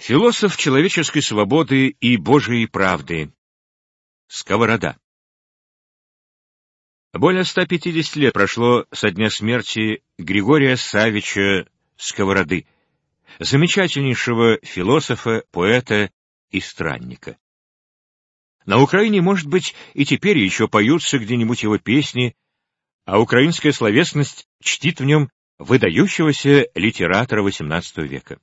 Философ человеческой свободы и Божией правды. Сковорода. Более 150 лет прошло со дня смерти Григория Савича Сковороды, замечательнейшего философа, поэта и странника. На Украине, может быть, и теперь еще поются где-нибудь его песни, а украинская словесность чтит в нем выдающегося литератора XVIII века.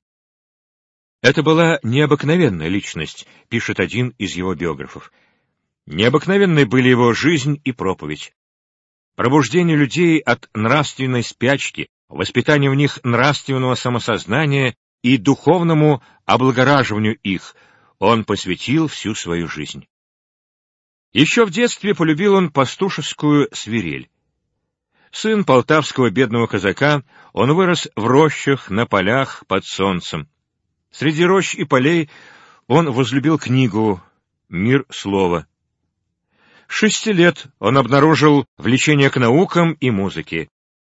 Это была необыкновенная личность, пишет один из его биографов. Необыкновенны были его жизнь и проповедь. Пробуждение людей от нравственной спячки, воспитание в них нравственного самосознания и духовному облагораживанию их он посвятил всю свою жизнь. Еще в детстве полюбил он пастушескую свирель. Сын полтавского бедного казака, он вырос в рощах, на полях, под солнцем. Среди рощ и полей он возлюбил книгу «Мир слова». шести лет он обнаружил влечение к наукам и музыке.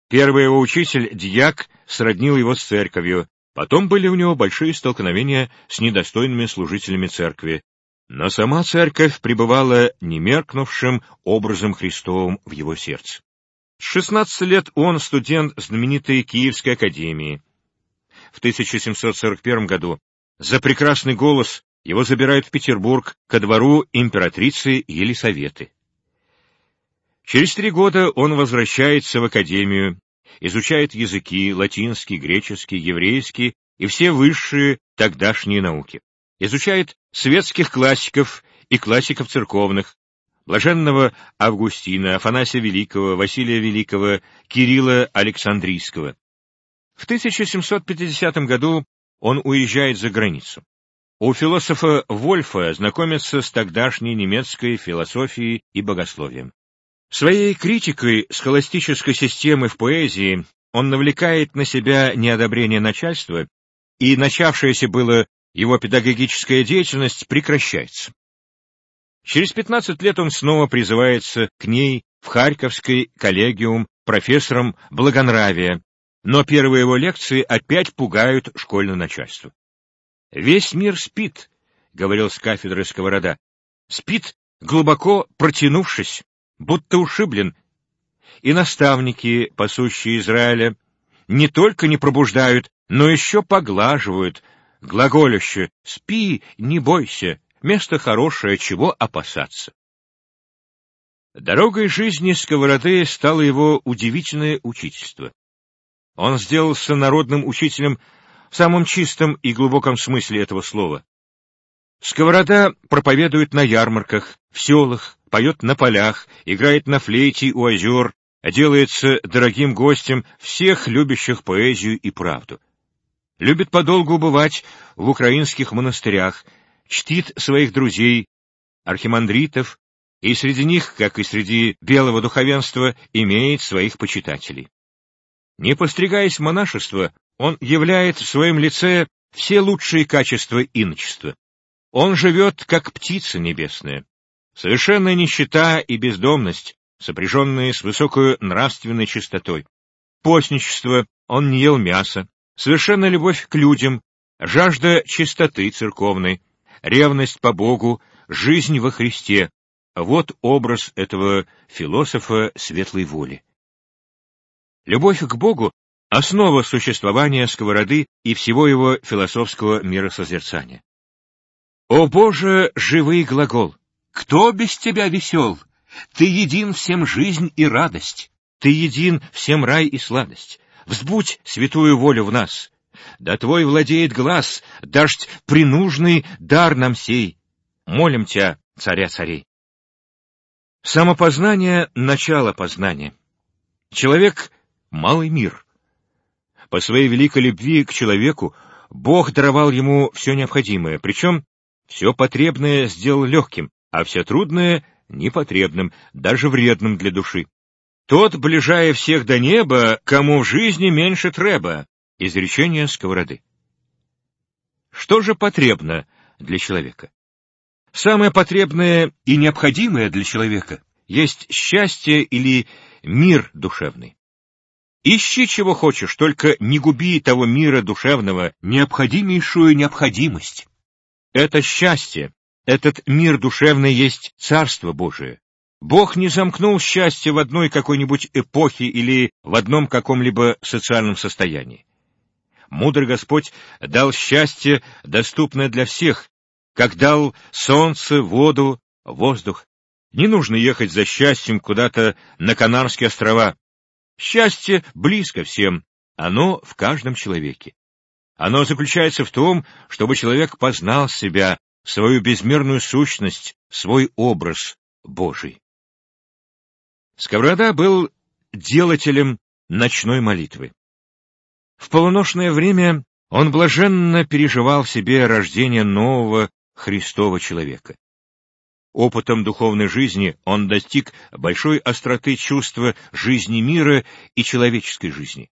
Первый его учитель, дьяк, сроднил его с церковью, потом были у него большие столкновения с недостойными служителями церкви, но сама церковь пребывала немеркнувшим образом Христовым в его сердце. С 16 лет он студент знаменитой Киевской академии в 1741 году. За прекрасный голос его забирают в Петербург ко двору императрицы Елисаветы. Через три года он возвращается в академию, изучает языки латинский, греческий, еврейский и все высшие тогдашние науки. Изучает светских классиков и классиков церковных, блаженного Августина, Афанасия Великого, Василия Великого, Кирилла Александрийского. В 1750 году он уезжает за границу. У философа Вольфа знакомится с тогдашней немецкой философией и богословием. Своей критикой схоластической системы в поэзии он навлекает на себя неодобрение начальства, и начавшаяся было его педагогическая деятельность прекращается. Через 15 лет он снова призывается к ней в Харьковский коллегиум профессором благонравия, но первые его лекции опять пугают школьное начальство. «Весь мир спит», — говорил с кафедры Сковорода, — «спит, глубоко протянувшись, будто ушиблен, и наставники, пасущие Израиля, не только не пробуждают, но еще поглаживают, глаголюще «Спи, не бойся, место хорошее, чего опасаться». Дорогой жизни Сковороды стало его удивительное учительство. Он сделался народным учителем в самом чистом и глубоком смысле этого слова. Сковорода проповедует на ярмарках, в селах, поет на полях, играет на флейте у озер, делается дорогим гостем всех любящих поэзию и правду. Любит подолгу бывать в украинских монастырях, чтит своих друзей, архимандритов, и среди них, как и среди белого духовенства, имеет своих почитателей. Не постригаясь в монашество, он являет в своем лице все лучшие качества иночества. Он живет, как птица небесная. Совершенная нищета и бездомность, сопряженные с высокой нравственной чистотой. Постничество, он не ел мяса. Совершенная любовь к людям, жажда чистоты церковной, ревность по Богу, жизнь во Христе. Вот образ этого философа светлой воли. Любовь к Богу — основа существования сковороды и всего его философского миросозерцания. «О Боже, живый глагол! Кто без тебя весел? Ты един всем жизнь и радость, ты един всем рай и сладость. Взбудь святую волю в нас. Да твой владеет глаз, дашь принужный дар нам сей. Молим тебя, царя царей. Самопознание — начало познания. Человек малый мир. По своей великой любви к человеку Бог даровал ему все необходимое, причем все потребное сделал легким, а все трудное — непотребным, даже вредным для души. Тот, ближая всех до неба, кому в жизни меньше треба. Изречение сковороды. Что же потребно для человека? Самое потребное и необходимое для человека есть счастье или мир душевный. Ищи чего хочешь, только не губи того мира душевного, необходимейшую необходимость. Это счастье, этот мир душевный есть Царство Божие. Бог не замкнул счастье в одной какой-нибудь эпохе или в одном каком-либо социальном состоянии. Мудрый Господь дал счастье, доступное для всех, как дал солнце, воду, воздух. Не нужно ехать за счастьем куда-то на Канарские острова. Счастье близко всем, оно в каждом человеке. Оно заключается в том, чтобы человек познал себя, свою безмерную сущность, свой образ Божий. Сковорода был делателем ночной молитвы. В полуношное время он блаженно переживал себе рождение нового Христова человека. Опытом духовной жизни он достиг большой остроты чувства жизни мира и человеческой жизни.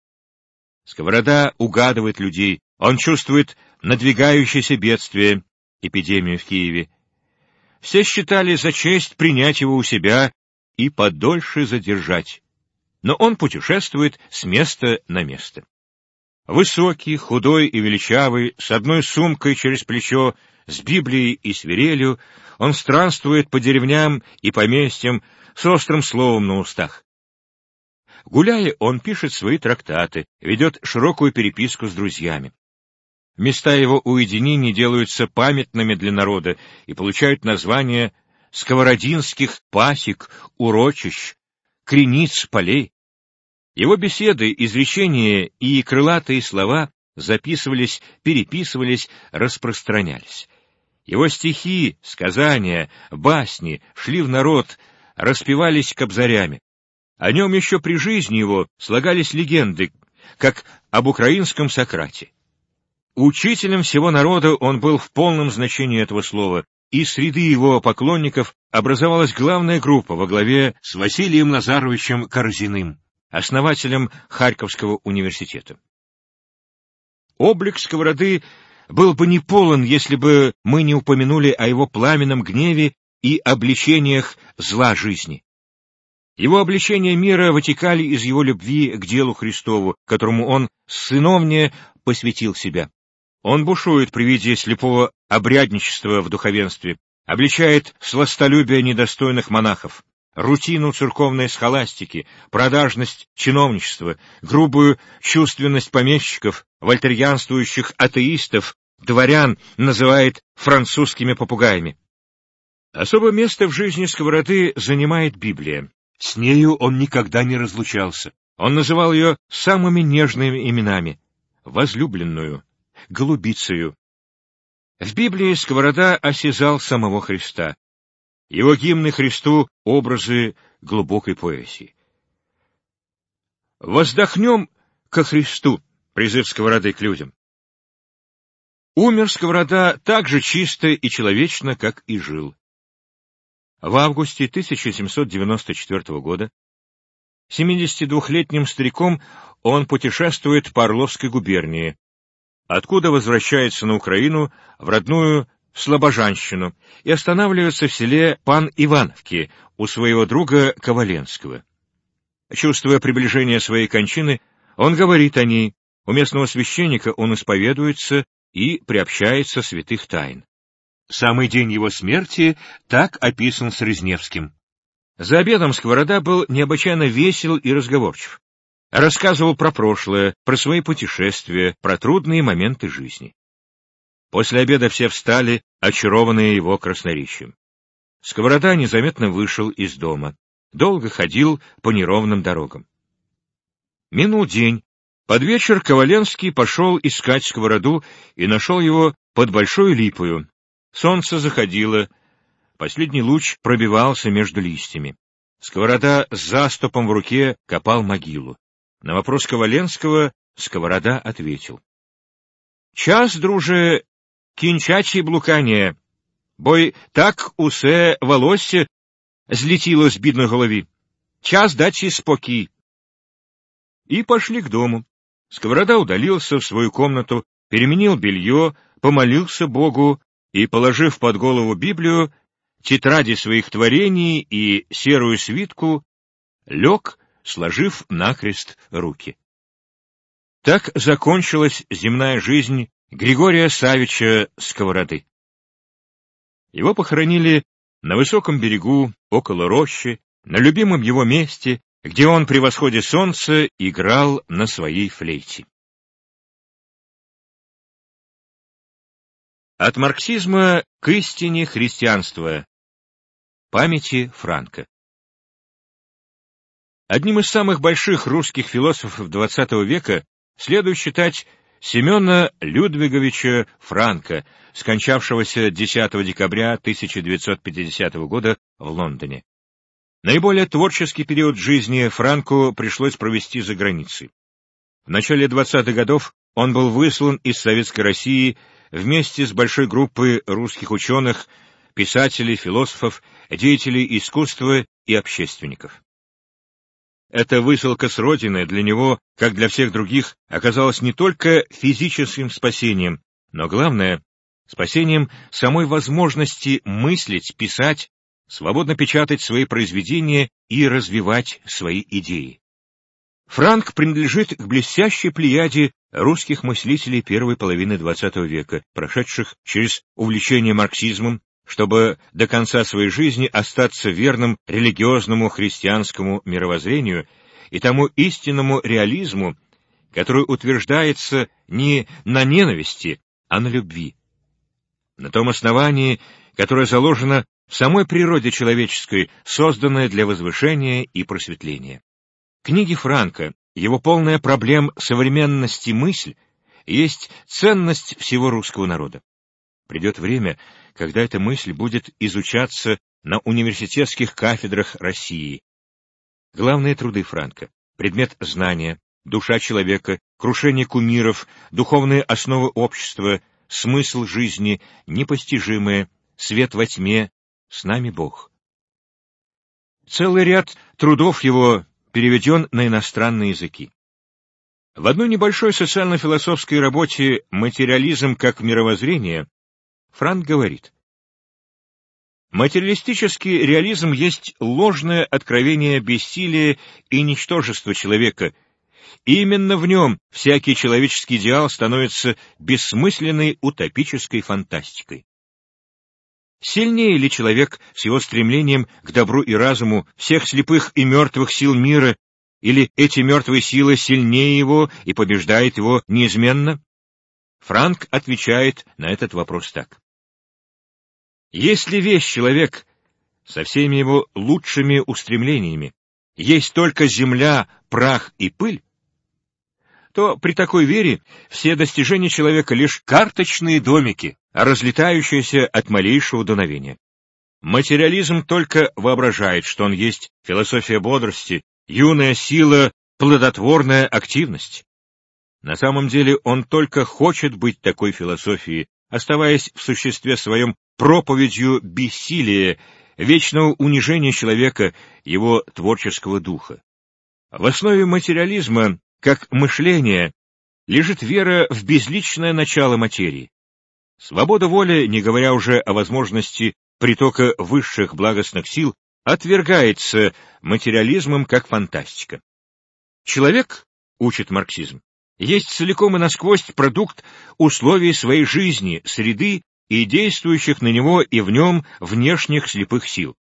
Сковорода угадывает людей, он чувствует надвигающееся бедствие, эпидемию в Киеве. Все считали за честь принять его у себя и подольше задержать, но он путешествует с места на место. Высокий, худой и величавый, с одной сумкой через плечо, с Библией и свирелью, он странствует по деревням и поместьям с острым словом на устах. Гуляя, он пишет свои трактаты, ведет широкую переписку с друзьями. Места его уединений делаются памятными для народа и получают название сковородинских пасек, урочищ, крениц полей. Его беседы, изречения и крылатые слова записывались, переписывались, распространялись. Его стихи, сказания, басни шли в народ, распевались кобзарями. О нем еще при жизни его слагались легенды, как об украинском Сократе. Учителем всего народа он был в полном значении этого слова, и среди его поклонников образовалась главная группа во главе с Василием Назаровичем Корзиным, основателем Харьковского университета. Облик сковороды был бы не полон, если бы мы не упомянули о его пламенном гневе и обличениях зла жизни. Его обличения мира вытекали из его любви к делу Христову, которому он сыновнее посвятил себя. Он бушует при виде слепого обрядничества в духовенстве, обличает сластолюбие недостойных монахов, рутину церковной схоластики, продажность чиновничества, грубую чувственность помещиков, вольтерьянствующих атеистов, дворян называет французскими попугаями. Особое место в жизни сковороды занимает Библия. С нею он никогда не разлучался. Он называл ее самыми нежными именами — возлюбленную, голубицею. В Библии сковорода осязал самого Христа. Его гимны Христу — образы глубокой поэзии. «Воздохнем ко Христу» — призыв сковороды к людям. Умер сковорода так же чисто и человечно, как и жил. В августе 1794 года 72-летним стариком он путешествует по Орловской губернии, откуда возвращается на Украину в родную Слобожанщину и останавливается в селе Пан-Ивановки у своего друга Коваленского. Чувствуя приближение своей кончины, он говорит о ней, у местного священника он исповедуется и приобщается святых тайн. Самый день его смерти так описан с Резневским. За обедом Сковорода был необычайно весел и разговорчив. Рассказывал про прошлое, про свои путешествия, про трудные моменты жизни. После обеда все встали, очарованные его красноречием. Сковорода незаметно вышел из дома. Долго ходил по неровным дорогам. Минул день. Под вечер Коваленский пошел искать сковороду и нашел его под большой липою. Солнце заходило, последний луч пробивался между листьями. Сковорода с заступом в руке копал могилу. На вопрос Коваленского Сковорода ответил. — Час, друже, кінчачі блукання, бой так усе волосся злетіло з бідної голові. Час дачи спокій. И пошли к дому. Сковорода удалился в свою комнату, переменил белье, помолился Богу и, положив под голову Библию, тетради своих творений и серую свитку, лег сложив накрест руки. Так закончилась земная жизнь Григория Савича Сковороды. Его похоронили на высоком берегу, около рощи, на любимом его месте, где он при восходе солнца играл на своей флейте. От марксизма к истине христианства. Памяти Франка. Одним из самых больших русских философов XX века следует считать Семена Людвиговича Франка, скончавшегося 10 декабря 1950 года в Лондоне. Наиболее творческий период жизни Франку пришлось провести за границей. В начале 20-х годов он был выслан из Советской России вместе с большой группой русских ученых, писателей, философов, деятелей искусства и общественников. Эта высылка с родины для него, как для всех других, оказалась не только физическим спасением, но главное — спасением самой возможности мыслить, писать, свободно печатать свои произведения и развивать свои идеи. Франк принадлежит к блестящей плеяде русских мыслителей первой половины XX века, прошедших через увлечение марксизмом, чтобы до конца своей жизни остаться верным религиозному христианскому мировоззрению и тому истинному реализму, который утверждается не на ненависти, а на любви. На том основании, которое заложено в самой природе человеческой, созданное для возвышения и просветления. Книги Франка, его полная проблем современности мысль, есть ценность всего русского народа. Придет время, когда эта мысль будет изучаться на университетских кафедрах России. Главные труды Франка — предмет знания, душа человека, крушение кумиров, духовные основы общества, смысл жизни, непостижимое, свет во тьме, с нами Бог. Целый ряд трудов его переведен на иностранные языки. В одной небольшой социально-философской работе «Материализм как мировоззрение» Франк говорит, «Материалистический реализм есть ложное откровение бессилия и ничтожества человека, именно в нем всякий человеческий идеал становится бессмысленной утопической фантастикой. Сильнее ли человек с его стремлением к добру и разуму всех слепых и мертвых сил мира, или эти мертвые силы сильнее его и побеждает его неизменно? Франк отвечает на этот вопрос так. Если весь человек со всеми его лучшими устремлениями есть только земля, прах и пыль, то при такой вере все достижения человека лишь карточные домики, разлетающиеся от малейшего дуновения. Материализм только воображает, что он есть философия бодрости, юная сила, плодотворная активность. На самом деле он только хочет быть такой философией, оставаясь в существе своем проповедью бессилия, вечного унижения человека, его творческого духа. В основе материализма как мышление, лежит вера в безличное начало материи. Свобода воли, не говоря уже о возможности притока высших благостных сил, отвергается материализмом как фантастика. Человек, учит марксизм, есть целиком и насквозь продукт условий своей жизни, среды и действующих на него и в нем внешних слепых сил.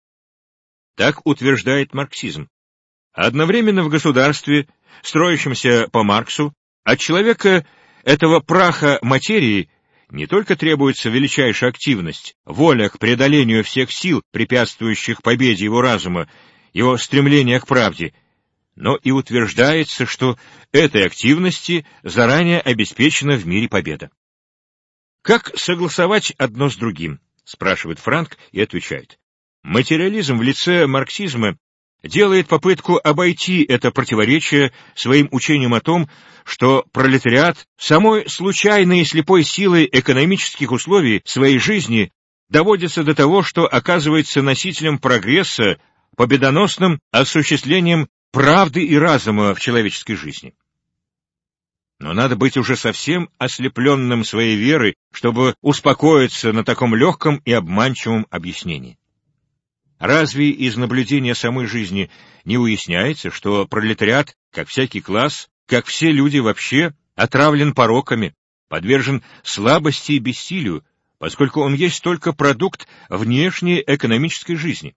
Так утверждает марксизм. Одновременно в государстве строящемся по Марксу, от человека этого праха материи не только требуется величайшая активность, воля к преодолению всех сил, препятствующих победе его разума, его стремление к правде, но и утверждается, что этой активности заранее обеспечена в мире победа. Как согласовать одно с другим? спрашивает Франк и отвечает. Материализм в лице марксизма делает попытку обойти это противоречие своим учением о том, что пролетариат самой случайной и слепой силой экономических условий своей жизни доводится до того, что оказывается носителем прогресса, победоносным осуществлением правды и разума в человеческой жизни. Но надо быть уже совсем ослепленным своей верой, чтобы успокоиться на таком легком и обманчивом объяснении. Разве из наблюдения самой жизни не уясняется, что пролетариат, как всякий класс, как все люди вообще, отравлен пороками, подвержен слабости и бессилию, поскольку он есть только продукт внешней экономической жизни?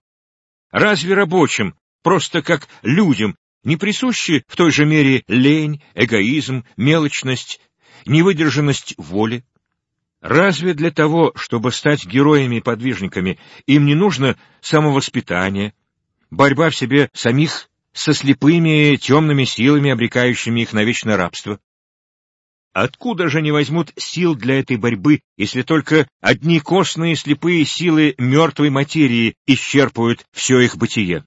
Разве рабочим, просто как людям, не присущи в той же мере лень, эгоизм, мелочность, невыдержанность воли? Разве для того, чтобы стать героями-подвижниками, им не нужно самовоспитание, борьба в себе самих со слепыми темными силами, обрекающими их на вечное рабство? Откуда же они возьмут сил для этой борьбы, если только одни костные слепые силы мертвой материи исчерпывают все их бытие?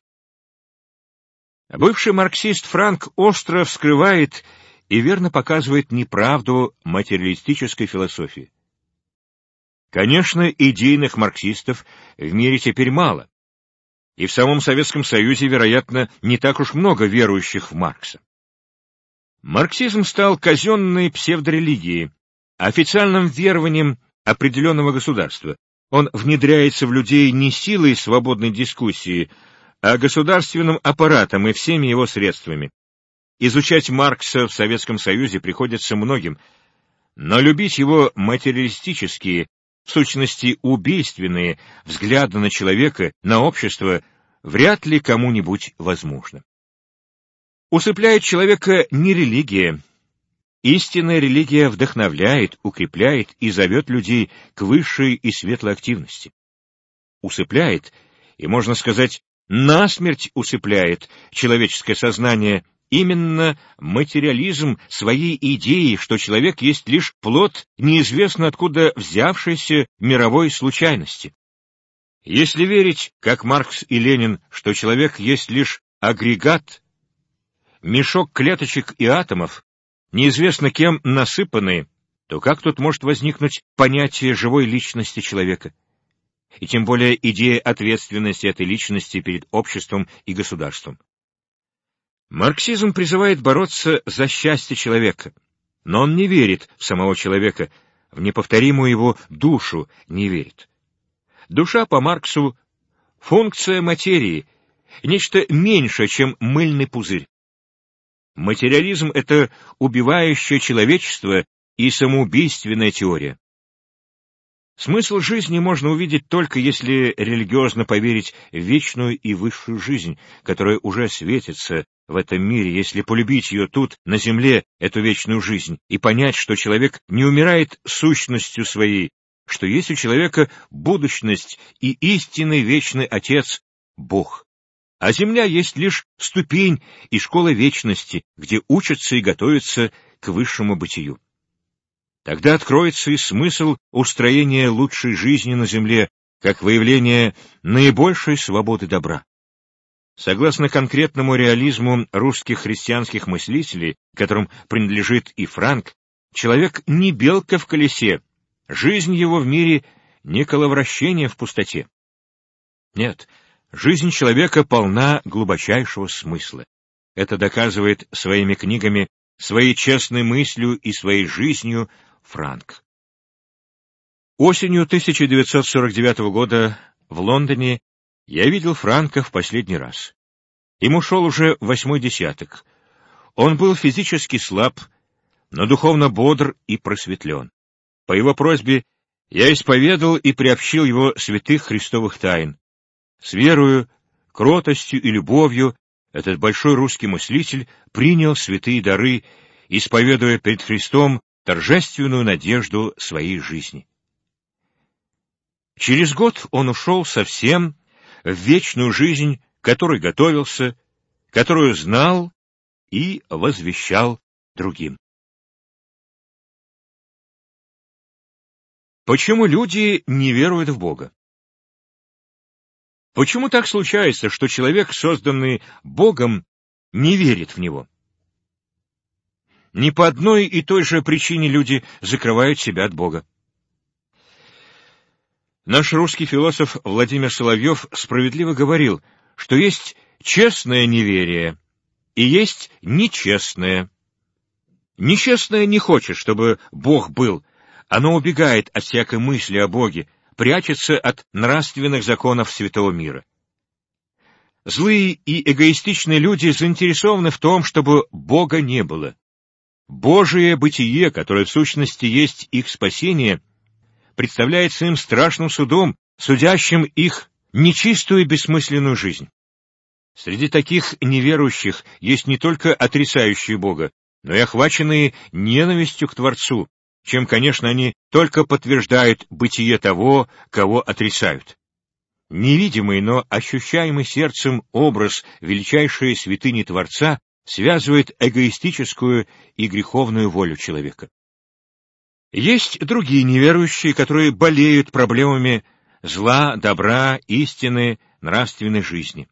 Бывший марксист Франк остро вскрывает и верно показывает неправду материалистической философии. Конечно, идейных марксистов в мире теперь мало. И в самом Советском Союзе, вероятно, не так уж много верующих в Маркса. Марксизм стал казенной псевдорелигией, официальным верованием определенного государства. Он внедряется в людей не силой свободной дискуссии, а государственным аппаратом и всеми его средствами. Изучать Маркса в Советском Союзе приходится многим, но любить его материалистические, в сущности убийственные взгляды на человека, на общество, вряд ли кому-нибудь возможно. Усыпляет человека не религия. Истинная религия вдохновляет, укрепляет и зовет людей к высшей и светлой активности. Усыпляет, и, можно сказать, насмерть усыпляет человеческое сознание именно материализм своей идеи, что человек есть лишь плод неизвестно откуда взявшейся мировой случайности. Если верить, как Маркс и Ленин, что человек есть лишь агрегат, мешок клеточек и атомов, неизвестно кем насыпанные, то как тут может возникнуть понятие живой личности человека? И тем более идея ответственности этой личности перед обществом и государством. Марксизм призывает бороться за счастье человека, но он не верит в самого человека, в неповторимую его душу не верит. Душа по Марксу — функция материи, нечто меньшее, чем мыльный пузырь. Материализм — это убивающее человечество и самоубийственная теория. Смысл жизни можно увидеть только если религиозно поверить в вечную и высшую жизнь, которая уже светится в этом мире, если полюбить ее тут, на земле, эту вечную жизнь, и понять, что человек не умирает сущностью своей, что есть у человека будущность и истинный вечный Отец — Бог. А земля есть лишь ступень и школа вечности, где учатся и готовятся к высшему бытию. Тогда откроется и смысл устроения лучшей жизни на земле, как выявление наибольшей свободы добра. Согласно конкретному реализму русских христианских мыслителей, которым принадлежит и Франк, человек не белка в колесе, жизнь его в мире не коловращение в пустоте. Нет, жизнь человека полна глубочайшего смысла. Это доказывает своими книгами, своей честной мыслью и своей жизнью Франк. Осенью 1949 года в Лондоне я видел Франка в последний раз. Ему шел уже восьмой десяток. Он был физически слаб, но духовно бодр и просветлен. По его просьбе я исповедал и приобщил его святых христовых тайн. С верою, кротостью и любовью этот большой русский мыслитель принял святые дары, исповедуя перед Христом торжественную надежду своей жизни. Через год он ушел совсем в вечную жизнь, которой готовился, которую знал и возвещал другим. Почему люди не веруют в Бога? Почему так случается, что человек, созданный Богом, не верит в Него? Не по одной и той же причине люди закрывают себя от Бога. Наш русский философ Владимир Соловьев справедливо говорил, что есть честное неверие и есть нечестное. Нечестное не хочет, чтобы Бог был, оно убегает от всякой мысли о Боге, прячется от нравственных законов святого мира. Злые и эгоистичные люди заинтересованы в том, чтобы Бога не было. Божие бытие, которое в сущности есть их спасение, представляется им страшным судом, судящим их нечистую и бессмысленную жизнь. Среди таких неверующих есть не только отрицающие Бога, но и охваченные ненавистью к Творцу, чем, конечно, они только подтверждают бытие того, кого отрицают. Невидимый, но ощущаемый сердцем образ величайшей святыни Творца связывает эгоистическую и греховную волю человека. Есть другие неверующие, которые болеют проблемами зла, добра, истины, нравственной жизни.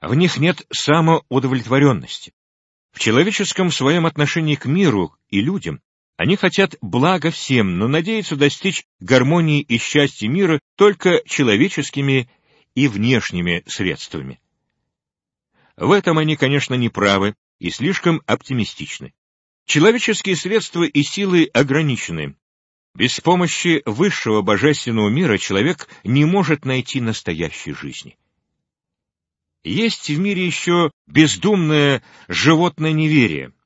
В них нет самоудовлетворенности. В человеческом своем отношении к миру и людям они хотят блага всем, но надеются достичь гармонии и счастья мира только человеческими и внешними средствами. В этом они, конечно, не правы и слишком оптимистичны. Человеческие средства и силы ограничены. Без помощи высшего божественного мира человек не может найти настоящей жизни. Есть в мире еще бездумное животное неверие —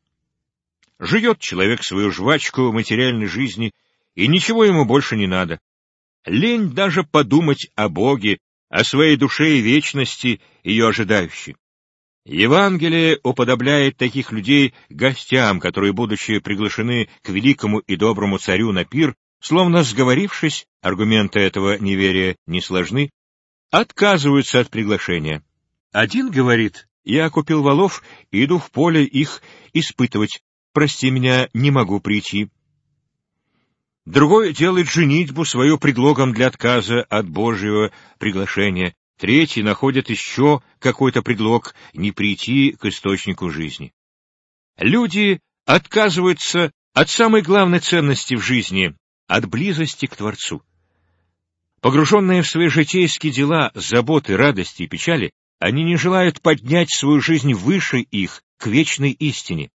Живет человек свою жвачку материальной жизни, и ничего ему больше не надо. Лень даже подумать о Боге, о своей душе и вечности, ее ожидающей. Евангелие уподобляет таких людей гостям, которые, будучи приглашены к великому и доброму царю на пир, словно сговорившись, аргументы этого неверия не сложны, отказываются от приглашения. Один говорит, я купил валов и иду в поле их испытывать, прости меня, не могу прийти. Другой делает женитьбу свою предлогом для отказа от Божьего приглашения. Третий находит еще какой-то предлог не прийти к источнику жизни. Люди отказываются от самой главной ценности в жизни, от близости к Творцу. Погруженные в свои житейские дела, заботы, радости и печали, они не желают поднять свою жизнь выше их, к вечной истине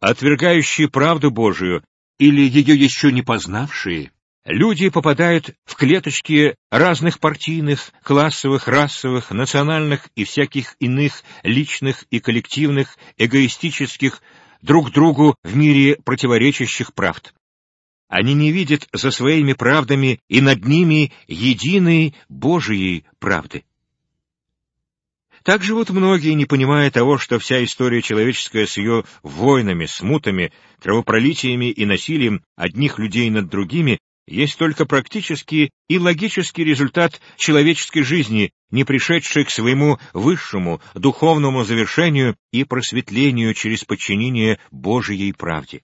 отвергающие правду Божию или ее еще не познавшие, люди попадают в клеточки разных партийных, классовых, расовых, национальных и всяких иных личных и коллективных, эгоистических, друг другу в мире противоречащих правд. Они не видят за своими правдами и над ними единой Божией правды. Так живут многие, не понимая того, что вся история человеческая с ее войнами, смутами, кровопролитиями и насилием одних людей над другими есть только практический и логический результат человеческой жизни, не пришедшей к своему высшему духовному завершению и просветлению через подчинение Божией правде.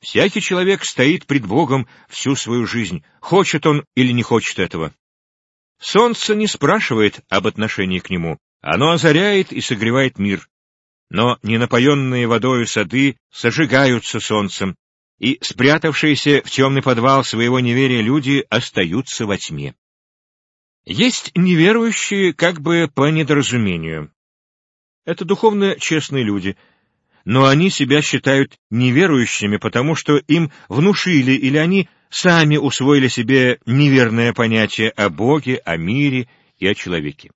Всякий человек стоит пред Богом всю свою жизнь, хочет он или не хочет этого. Солнце не спрашивает об отношении к нему, оно озаряет и согревает мир, но ненапоенные водою сады сожигаются солнцем, и спрятавшиеся в темный подвал своего неверия люди остаются во тьме. Есть неверующие как бы по недоразумению. Это духовно честные люди, но они себя считают неверующими, потому что им внушили или они сами усвоили себе неверное понятие о Боге, о мире и о человеке.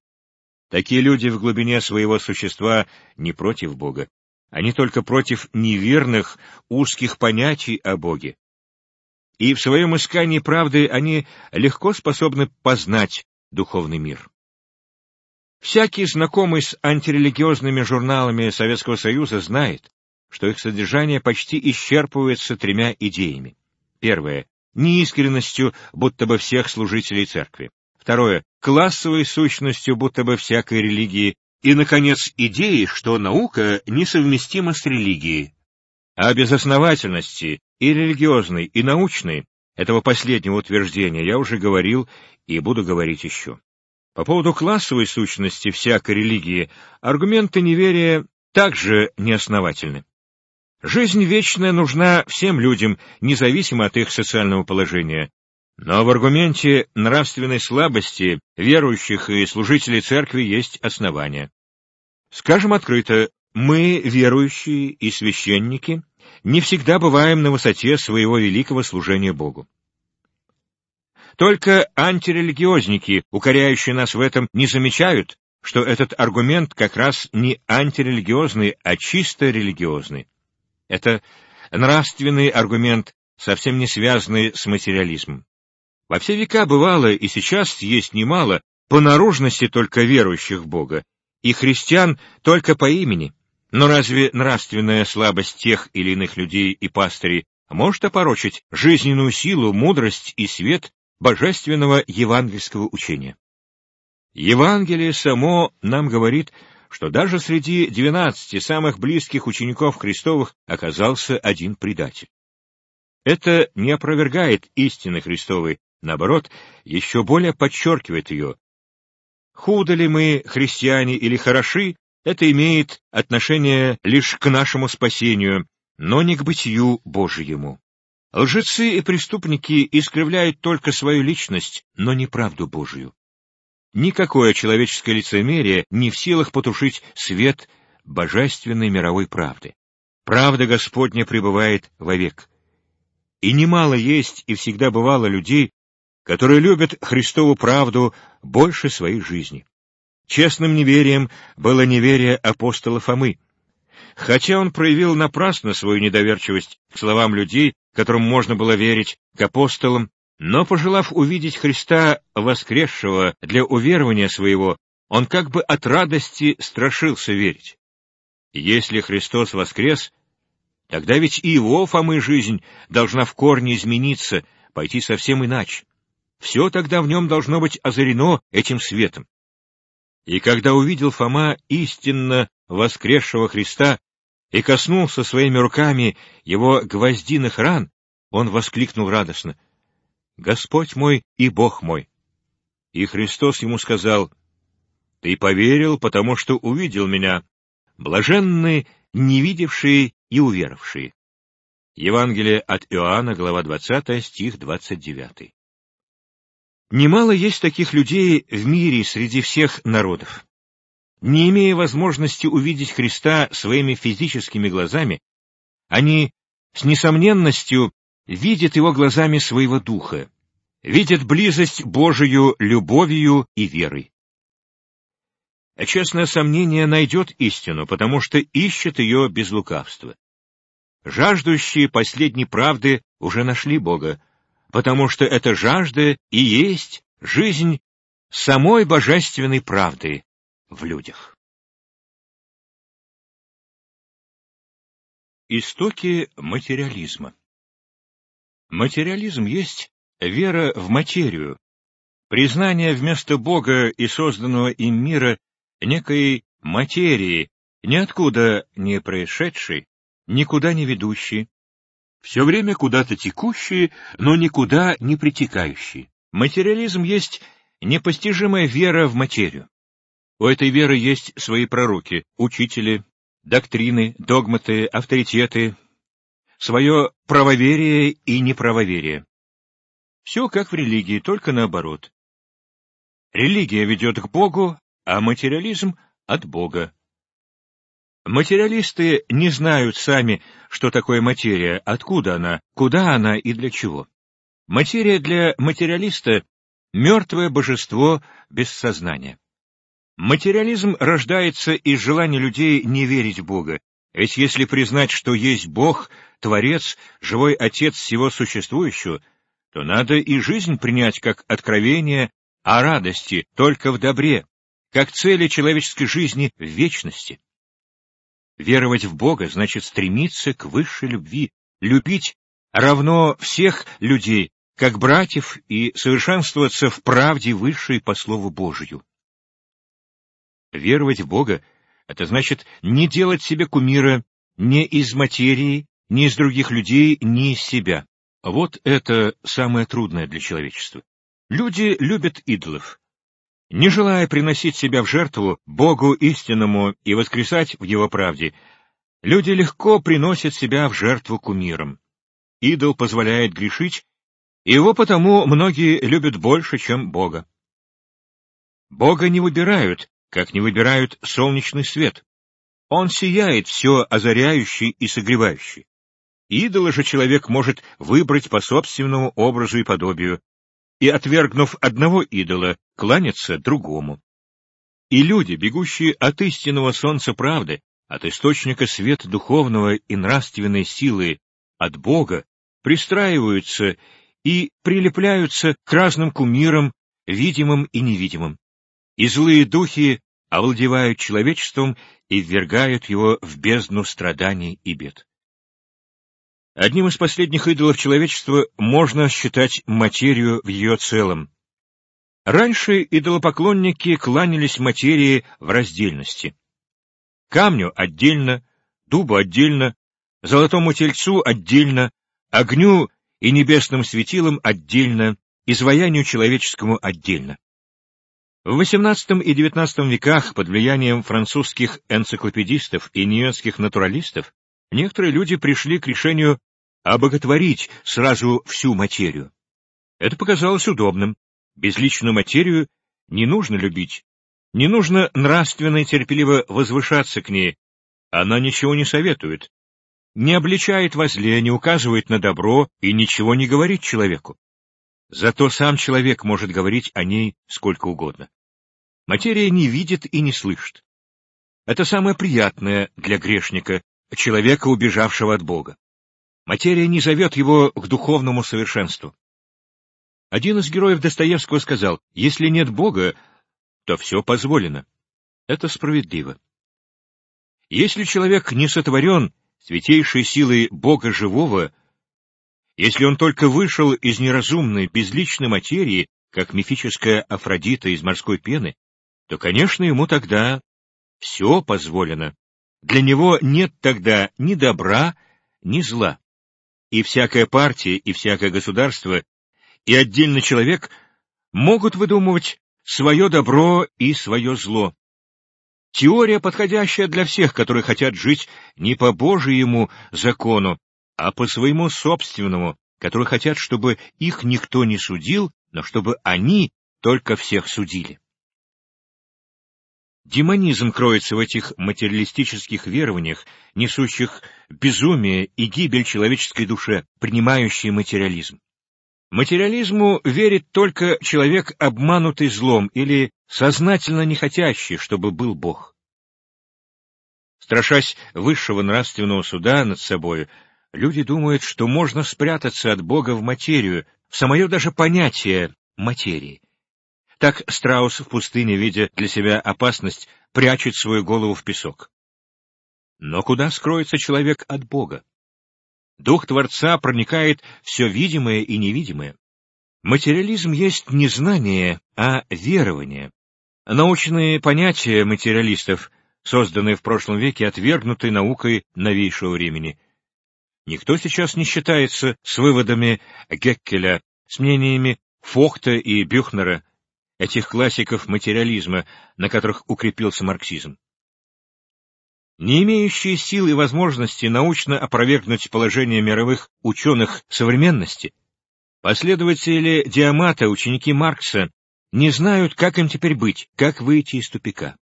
Такие люди в глубине своего существа не против Бога, они только против неверных, узких понятий о Боге. И в своем искании правды они легко способны познать духовный мир. Всякий, знакомый с антирелигиозными журналами Советского Союза, знает, что их содержание почти исчерпывается тремя идеями. Первое — неискренностью, будто бы всех служителей церкви. Второе — классовой сущностью будто бы всякой религии. И, наконец, идеей, что наука несовместима с религией. А безосновательности и религиозной, и научной этого последнего утверждения я уже говорил и буду говорить еще. По поводу классовой сущности всякой религии аргументы неверия также неосновательны. Жизнь вечная нужна всем людям, независимо от их социального положения, но в аргументе нравственной слабости верующих и служителей церкви есть основания. Скажем открыто, мы, верующие и священники, не всегда бываем на высоте своего великого служения Богу. Только антирелигиозники, укоряющие нас в этом, не замечают, что этот аргумент как раз не антирелигиозный, а чисто религиозный. Это нравственный аргумент, совсем не связанный с материализмом. Во все века бывало, и сейчас есть немало, по наружности только верующих в Бога, и христиан только по имени. Но разве нравственная слабость тех или иных людей и пастырей может опорочить жизненную силу, мудрость и свет божественного евангельского учения? Евангелие само нам говорит, что даже среди двенадцати самых близких учеников Христовых оказался один предатель. Это не опровергает истины Христовой, наоборот, еще более подчеркивает ее. Худо ли мы, христиане, или хороши, это имеет отношение лишь к нашему спасению, но не к бытию Божьему. Лжецы и преступники искривляют только свою личность, но не правду Божию. Никакое человеческое лицемерие не в силах потушить свет божественной мировой правды. Правда Господня пребывает вовек. И немало есть и всегда бывало людей, которые любят Христову правду больше своей жизни. Честным неверием было неверие апостола Фомы. Хотя он проявил напрасно свою недоверчивость к словам людей, которым можно было верить, к апостолам, но, пожелав увидеть Христа воскресшего для уверования своего, он как бы от радости страшился верить. Если Христос воскрес, тогда ведь и его, Фомы, жизнь должна в корне измениться, пойти совсем иначе. Все тогда в нем должно быть озарено этим светом. И когда увидел Фома истинно воскресшего Христа и коснулся своими руками его гвоздиных ран, он воскликнул радостно — Господь мой и Бог мой. И Христос ему сказал, Ты поверил, потому что увидел меня, блаженны не видевшие и уверовавшие. Евангелие от Иоанна, глава 20, стих 29. Немало есть таких людей в мире среди всех народов. Не имея возможности увидеть Христа своими физическими глазами, они с несомненностью видит его глазами своего духа, видит близость Божию любовью и верой. А честное сомнение найдет истину, потому что ищет ее без лукавства. Жаждущие последней правды уже нашли Бога, потому что эта жажда и есть жизнь самой божественной правды в людях. Истоки материализма Материализм есть вера в материю, признание вместо Бога и созданного им мира некой материи, ниоткуда не происшедшей, никуда не ведущей, все время куда-то текущей, но никуда не притекающей. Материализм есть непостижимая вера в материю. У этой веры есть свои пророки, учители, доктрины, догматы, авторитеты, свое правоверие и неправоверие. Все как в религии, только наоборот. Религия ведет к Богу, а материализм — от Бога. Материалисты не знают сами, что такое материя, откуда она, куда она и для чего. Материя для материалиста — мертвое божество без сознания. Материализм рождается из желания людей не верить в Бога, ведь если признать, что есть Бог, Творец, живой Отец всего существующего, то надо и жизнь принять как откровение о радости только в добре, как цели человеческой жизни в вечности. Веровать в Бога значит стремиться к высшей любви, любить равно всех людей, как братьев, и совершенствоваться в правде высшей по Слову Божию. Веровать в Бога — это значит не делать себе кумира ни из материи, ни из других людей, ни из себя. Вот это самое трудное для человечества. Люди любят идолов. Не желая приносить себя в жертву Богу истинному и воскресать в Его правде, люди легко приносят себя в жертву кумирам. Идол позволяет грешить, и его потому многие любят больше, чем Бога. Бога не выбирают, как не выбирают солнечный свет. Он сияет все озаряющий и согревающий. Идола же человек может выбрать по собственному образу и подобию, и, отвергнув одного идола, кланяться другому. И люди, бегущие от истинного солнца правды, от источника света духовного и нравственной силы, от Бога, пристраиваются и прилепляются к разным кумирам, видимым и невидимым. И злые духи овладевают человечеством и ввергают его в бездну страданий и бед. Одним из последних идолов человечества можно считать материю в ее целом. Раньше идолопоклонники кланялись материи в раздельности. Камню отдельно, дубу отдельно, золотому тельцу отдельно, огню и небесным светилам отдельно, изваянию человеческому отдельно. В XVIII и XIX веках под влиянием французских энциклопедистов и немецких натуралистов некоторые люди пришли к решению обоготворить сразу всю материю. Это показалось удобным. Безличную материю не нужно любить, не нужно нравственно и терпеливо возвышаться к ней. Она ничего не советует, не обличает во зле, не указывает на добро и ничего не говорит человеку. Зато сам человек может говорить о ней сколько угодно. Материя не видит и не слышит. Это самое приятное для грешника, человека, убежавшего от Бога. Материя не зовет его к духовному совершенству. Один из героев Достоевского сказал, если нет Бога, то все позволено. Это справедливо. Если человек не сотворен святейшей силой Бога живого, если он только вышел из неразумной, безличной материи, как мифическая Афродита из морской пены, то, конечно, ему тогда все позволено. Для него нет тогда ни добра, ни зла. И всякая партия, и всякое государство, и отдельный человек могут выдумывать свое добро и свое зло. Теория, подходящая для всех, которые хотят жить не по Божьему закону, а по своему собственному, которые хотят, чтобы их никто не судил, но чтобы они только всех судили. Демонизм кроется в этих материалистических верованиях, несущих безумие и гибель человеческой душе, принимающей материализм. Материализму верит только человек, обманутый злом или сознательно не хотящий, чтобы был Бог. Страшась высшего нравственного суда над собой, люди думают, что можно спрятаться от Бога в материю, в самое даже понятие материи. Так страус в пустыне, видя для себя опасность, прячет свою голову в песок. Но куда скроется человек от Бога? Дух Творца проникает все видимое и невидимое. Материализм есть не знание, а верование. Научные понятия материалистов, созданные в прошлом веке, отвергнуты наукой новейшего времени. Никто сейчас не считается с выводами Геккеля, с мнениями Фохта и Бюхнера, этих классиков материализма, на которых укрепился марксизм. Не имеющие сил и возможности научно опровергнуть положение мировых ученых современности, последователи Диамата, ученики Маркса, не знают, как им теперь быть, как выйти из тупика.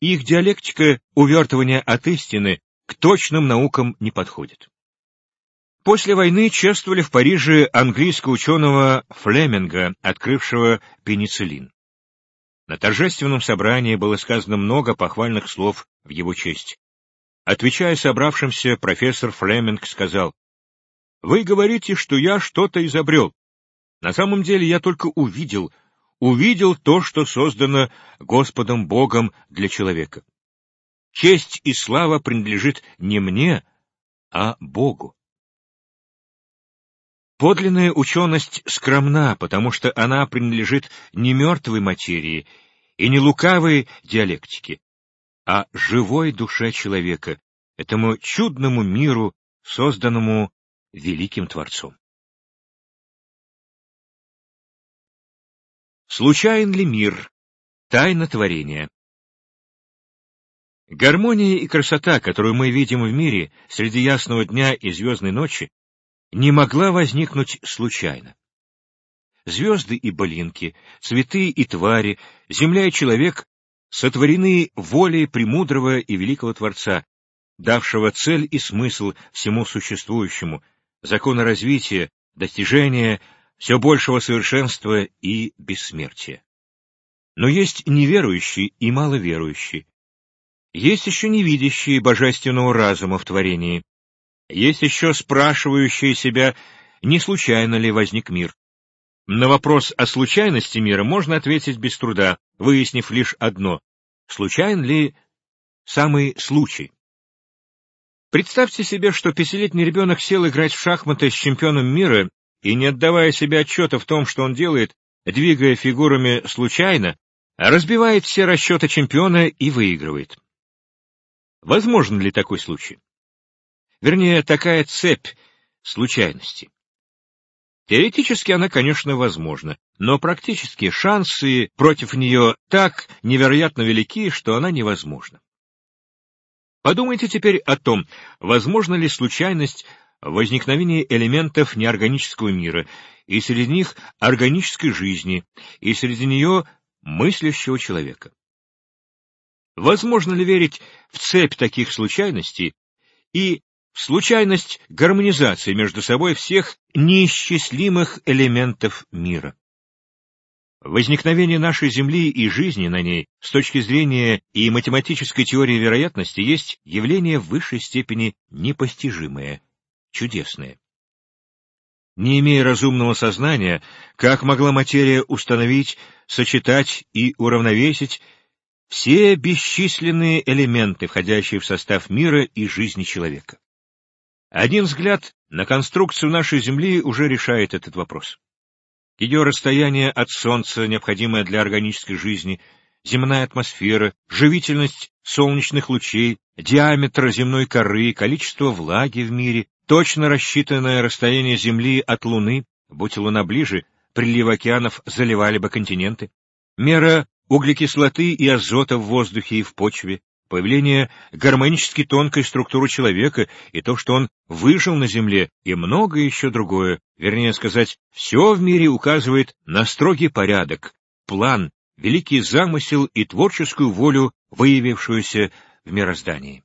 Их диалектика увертывания от истины к точным наукам не подходит. После войны чествовали в Париже английского ученого Флеминга, открывшего пенициллин. На торжественном собрании было сказано много похвальных слов в его честь. Отвечая собравшимся, профессор Флеминг сказал, «Вы говорите, что я что-то изобрел. На самом деле я только увидел, увидел то, что создано Господом Богом для человека. Честь и слава принадлежит не мне, а Богу. Подлинная ученость скромна, потому что она принадлежит не мертвой материи и не лукавой диалектике, а живой душе человека, этому чудному миру, созданному великим Творцом. Случайен ли мир? Тайна творения. Гармония и красота, которую мы видим в мире среди ясного дня и звездной ночи, не могла возникнуть случайно. Звезды и болинки, цветы и твари, земля и человек сотворены волей премудрого и великого Творца, давшего цель и смысл всему существующему, законы развития, достижения, все большего совершенства и бессмертия. Но есть неверующий и маловерующий. Есть еще невидящие божественного разума в творении. Есть еще спрашивающие себя, не случайно ли возник мир. На вопрос о случайности мира можно ответить без труда, выяснив лишь одно — случайен ли самый случай. Представьте себе, что пятилетний ребенок сел играть в шахматы с чемпионом мира и, не отдавая себе отчета в том, что он делает, двигая фигурами случайно, разбивает все расчеты чемпиона и выигрывает. Возможен ли такой случай? Вернее, такая цепь случайностей. Теоретически она, конечно, возможна, но практически шансы против нее так невероятно велики, что она невозможна. Подумайте теперь о том, возможно ли случайность возникновения элементов неорганического мира, и среди них органической жизни, и среди нее мыслящего человека. Возможно ли верить в цепь таких случайностей и случайность гармонизации между собой всех неисчислимых элементов мира? Возникновение нашей Земли и жизни на ней с точки зрения и математической теории вероятности есть явление в высшей степени непостижимое, чудесное. Не имея разумного сознания, как могла материя установить, сочетать и уравновесить все бесчисленные элементы, входящие в состав мира и жизни человека? Один взгляд на конструкцию нашей Земли уже решает этот вопрос. Ее расстояние от Солнца, необходимое для органической жизни, земная атмосфера, живительность солнечных лучей, диаметр земной коры, количество влаги в мире, точно рассчитанное расстояние Земли от Луны, будь Луна ближе, приливы океанов заливали бы континенты, мера углекислоты и азота в воздухе и в почве, появление гармонически тонкой структуры человека и то, что он выжил на Земле, и многое еще другое, вернее сказать, все в мире указывает на строгий порядок, план, великий замысел и творческую волю, выявившуюся в мироздании.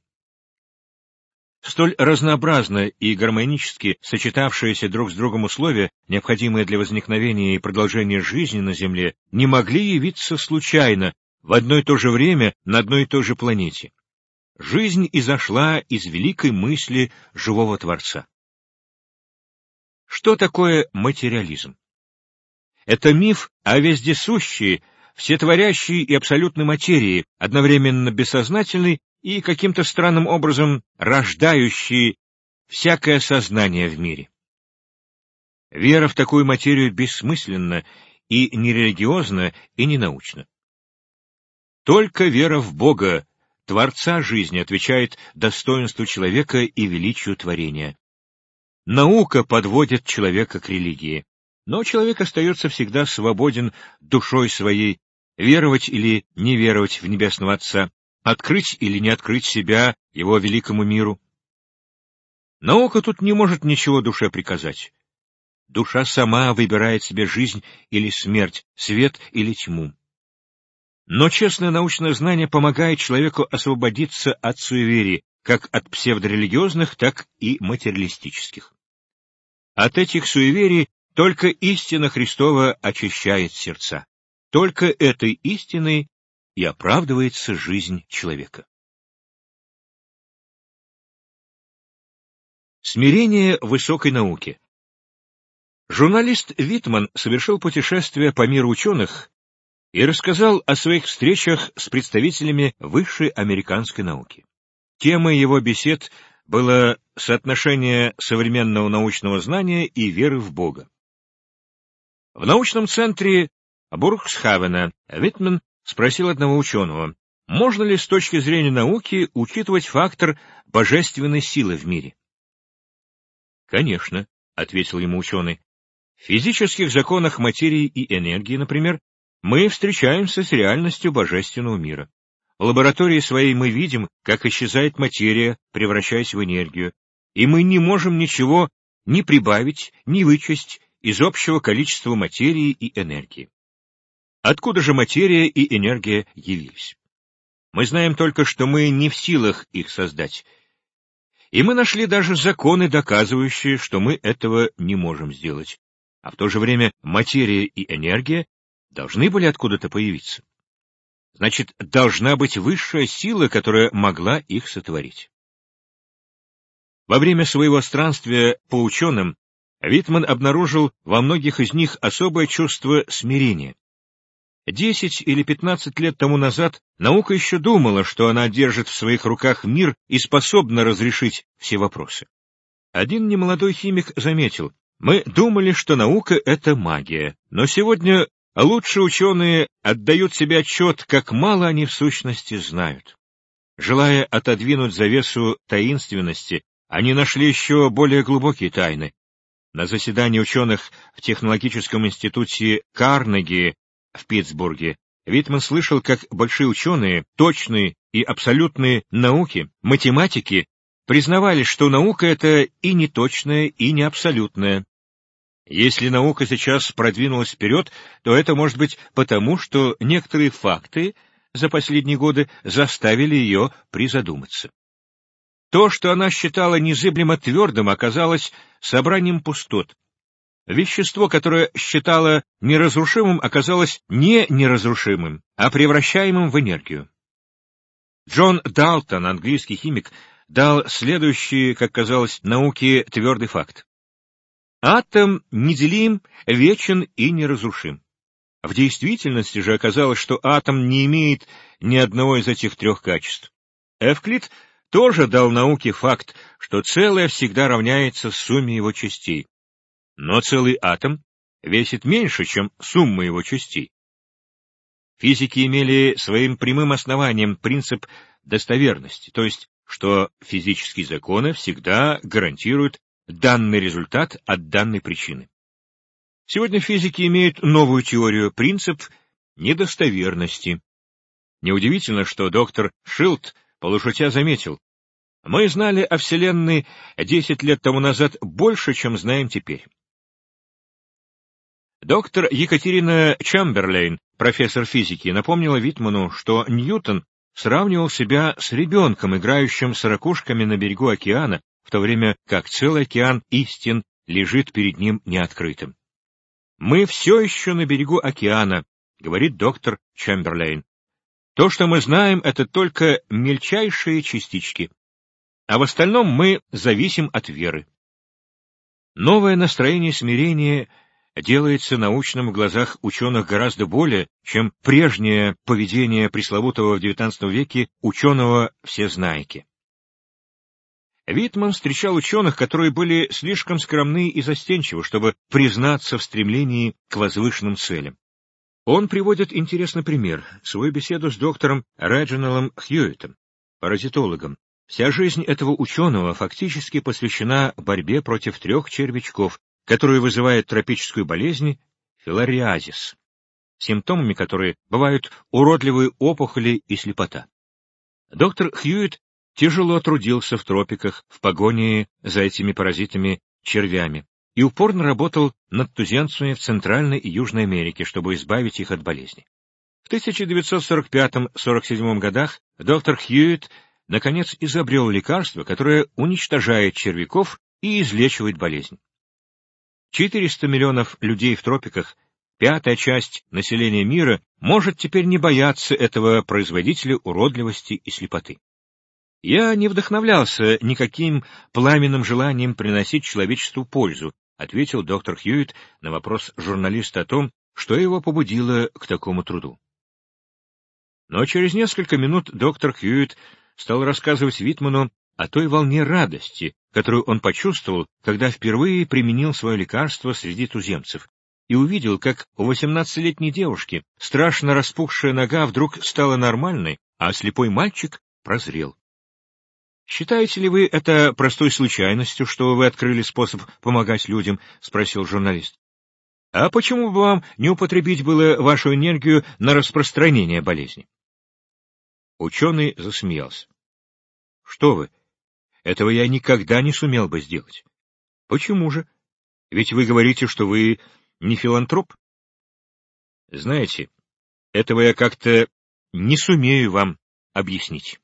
Столь разнообразно и гармонически сочетавшиеся друг с другом условия, необходимые для возникновения и продолжения жизни на Земле, не могли явиться случайно, в одно и то же время на одной и той же планете. Жизнь изошла из великой мысли живого Творца. Что такое материализм? Это миф о вездесущей, всетворящей и абсолютной материи, одновременно бессознательной и каким-то странным образом рождающей всякое сознание в мире. Вера в такую материю бессмысленна и нерелигиозна, и ненаучна. Только вера в Бога, Творца жизни, отвечает достоинству человека и величию творения. Наука подводит человека к религии, но человек остается всегда свободен душой своей, веровать или не веровать в Небесного Отца, открыть или не открыть себя его великому миру. Наука тут не может ничего душе приказать. Душа сама выбирает себе жизнь или смерть, свет или тьму. Но честное научное знание помогает человеку освободиться от суеверий, как от псевдорелигиозных, так и материалистических. От этих суеверий только истина Христова очищает сердца. Только этой истиной и оправдывается жизнь человека. Смирение высокой науки Журналист Витман совершил путешествие по миру ученых и рассказал о своих встречах с представителями высшей американской науки. Темой его бесед было соотношение современного научного знания и веры в Бога. В научном центре Бургсхавена Витман спросил одного ученого, можно ли с точки зрения науки учитывать фактор божественной силы в мире? «Конечно», — ответил ему ученый. «В физических законах материи и энергии, например, мы встречаемся с реальностью божественного мира. В лаборатории своей мы видим, как исчезает материя, превращаясь в энергию, и мы не можем ничего ни прибавить, ни вычесть из общего количества материи и энергии. Откуда же материя и энергия явились? Мы знаем только, что мы не в силах их создать. И мы нашли даже законы, доказывающие, что мы этого не можем сделать. А в то же время материя и энергия должны были откуда-то появиться. значит, должна быть высшая сила, которая могла их сотворить. Во время своего странствия по ученым Витман обнаружил во многих из них особое чувство смирения. Десять или пятнадцать лет тому назад наука еще думала, что она держит в своих руках мир и способна разрешить все вопросы. Один немолодой химик заметил, мы думали, что наука — это магия, но сегодня лучшие ученые отдают себе отчет, как мало они в сущности знают. Желая отодвинуть завесу таинственности, они нашли еще более глубокие тайны. На заседании ученых в технологическом институте Карнеги в Питтсбурге Витман слышал, как большие ученые, точные и абсолютные науки, математики, признавали, что наука — это и не точная, и не абсолютная. Если наука сейчас продвинулась вперед, то это может быть потому, что некоторые факты за последние годы заставили ее призадуматься. То, что она считала незыблемо твердым, оказалось собранием пустот, Вещество, которое считало неразрушимым, оказалось не неразрушимым, а превращаемым в энергию. Джон Далтон, английский химик, дал следующий, как казалось, науке твердый факт. Атом неделим, вечен и неразрушим. В действительности же оказалось, что атом не имеет ни одного из этих трех качеств. Эвклид тоже дал науке факт, что целое всегда равняется сумме его частей. Но целый атом весит меньше, чем сумма его частей. Физики имели своим прямым основанием принцип достоверности, то есть, что физические законы всегда гарантируют данный результат от данной причины. Сегодня физики имеют новую теорию, принцип недостоверности. Неудивительно, что доктор Шилд, полушутя, заметил, мы знали о Вселенной десять лет тому назад больше, чем знаем теперь. Доктор Екатерина Чамберлейн, профессор физики, напомнила Витману, что Ньютон сравнивал себя с ребенком, играющим с ракушками на берегу океана, в то время как целый океан истин лежит перед ним неоткрытым. «Мы все еще на берегу океана», — говорит доктор Чамберлейн. «То, что мы знаем, это только мельчайшие частички, а в остальном мы зависим от веры». Новое настроение смирения — делается научным в глазах ученых гораздо более, чем прежнее поведение пресловутого в XIX веке ученого-всезнайки. Витман встречал ученых, которые были слишком скромны и застенчивы, чтобы признаться в стремлении к возвышенным целям. Он приводит интересный пример, свою беседу с доктором Реджиналом Хьюитом, паразитологом. Вся жизнь этого ученого фактически посвящена борьбе против трех червячков, которую вызывает тропическую болезнь филариазис, симптомами которой бывают уродливые опухоли и слепота. Доктор Хьюитт тяжело трудился в тропиках в погоне за этими паразитами-червями и упорно работал над туземцами в Центральной и Южной Америке, чтобы избавить их от болезни. В 1945-47 годах доктор Хьюитт наконец изобрел лекарство, которое уничтожает червяков и излечивает болезнь. 400 миллионов людей в тропиках, пятая часть населения мира, может теперь не бояться этого производителя уродливости и слепоты. Я не вдохновлялся никаким пламенным желанием приносить человечеству пользу, ответил доктор Хьюитт на вопрос журналиста о том, что его побудило к такому труду. Но через несколько минут доктор Хьюитт стал рассказывать Витману о той волне радости, которую он почувствовал, когда впервые применил свое лекарство среди туземцев, и увидел, как у восемнадцатилетней девушки страшно распухшая нога вдруг стала нормальной, а слепой мальчик прозрел. «Считаете ли вы это простой случайностью, что вы открыли способ помогать людям?» — спросил журналист. «А почему бы вам не употребить было вашу энергию на распространение болезни?» Ученый засмеялся. «Что вы, этого я никогда не сумел бы сделать. Почему же? Ведь вы говорите, что вы не филантроп. Знаете, этого я как-то не сумею вам объяснить.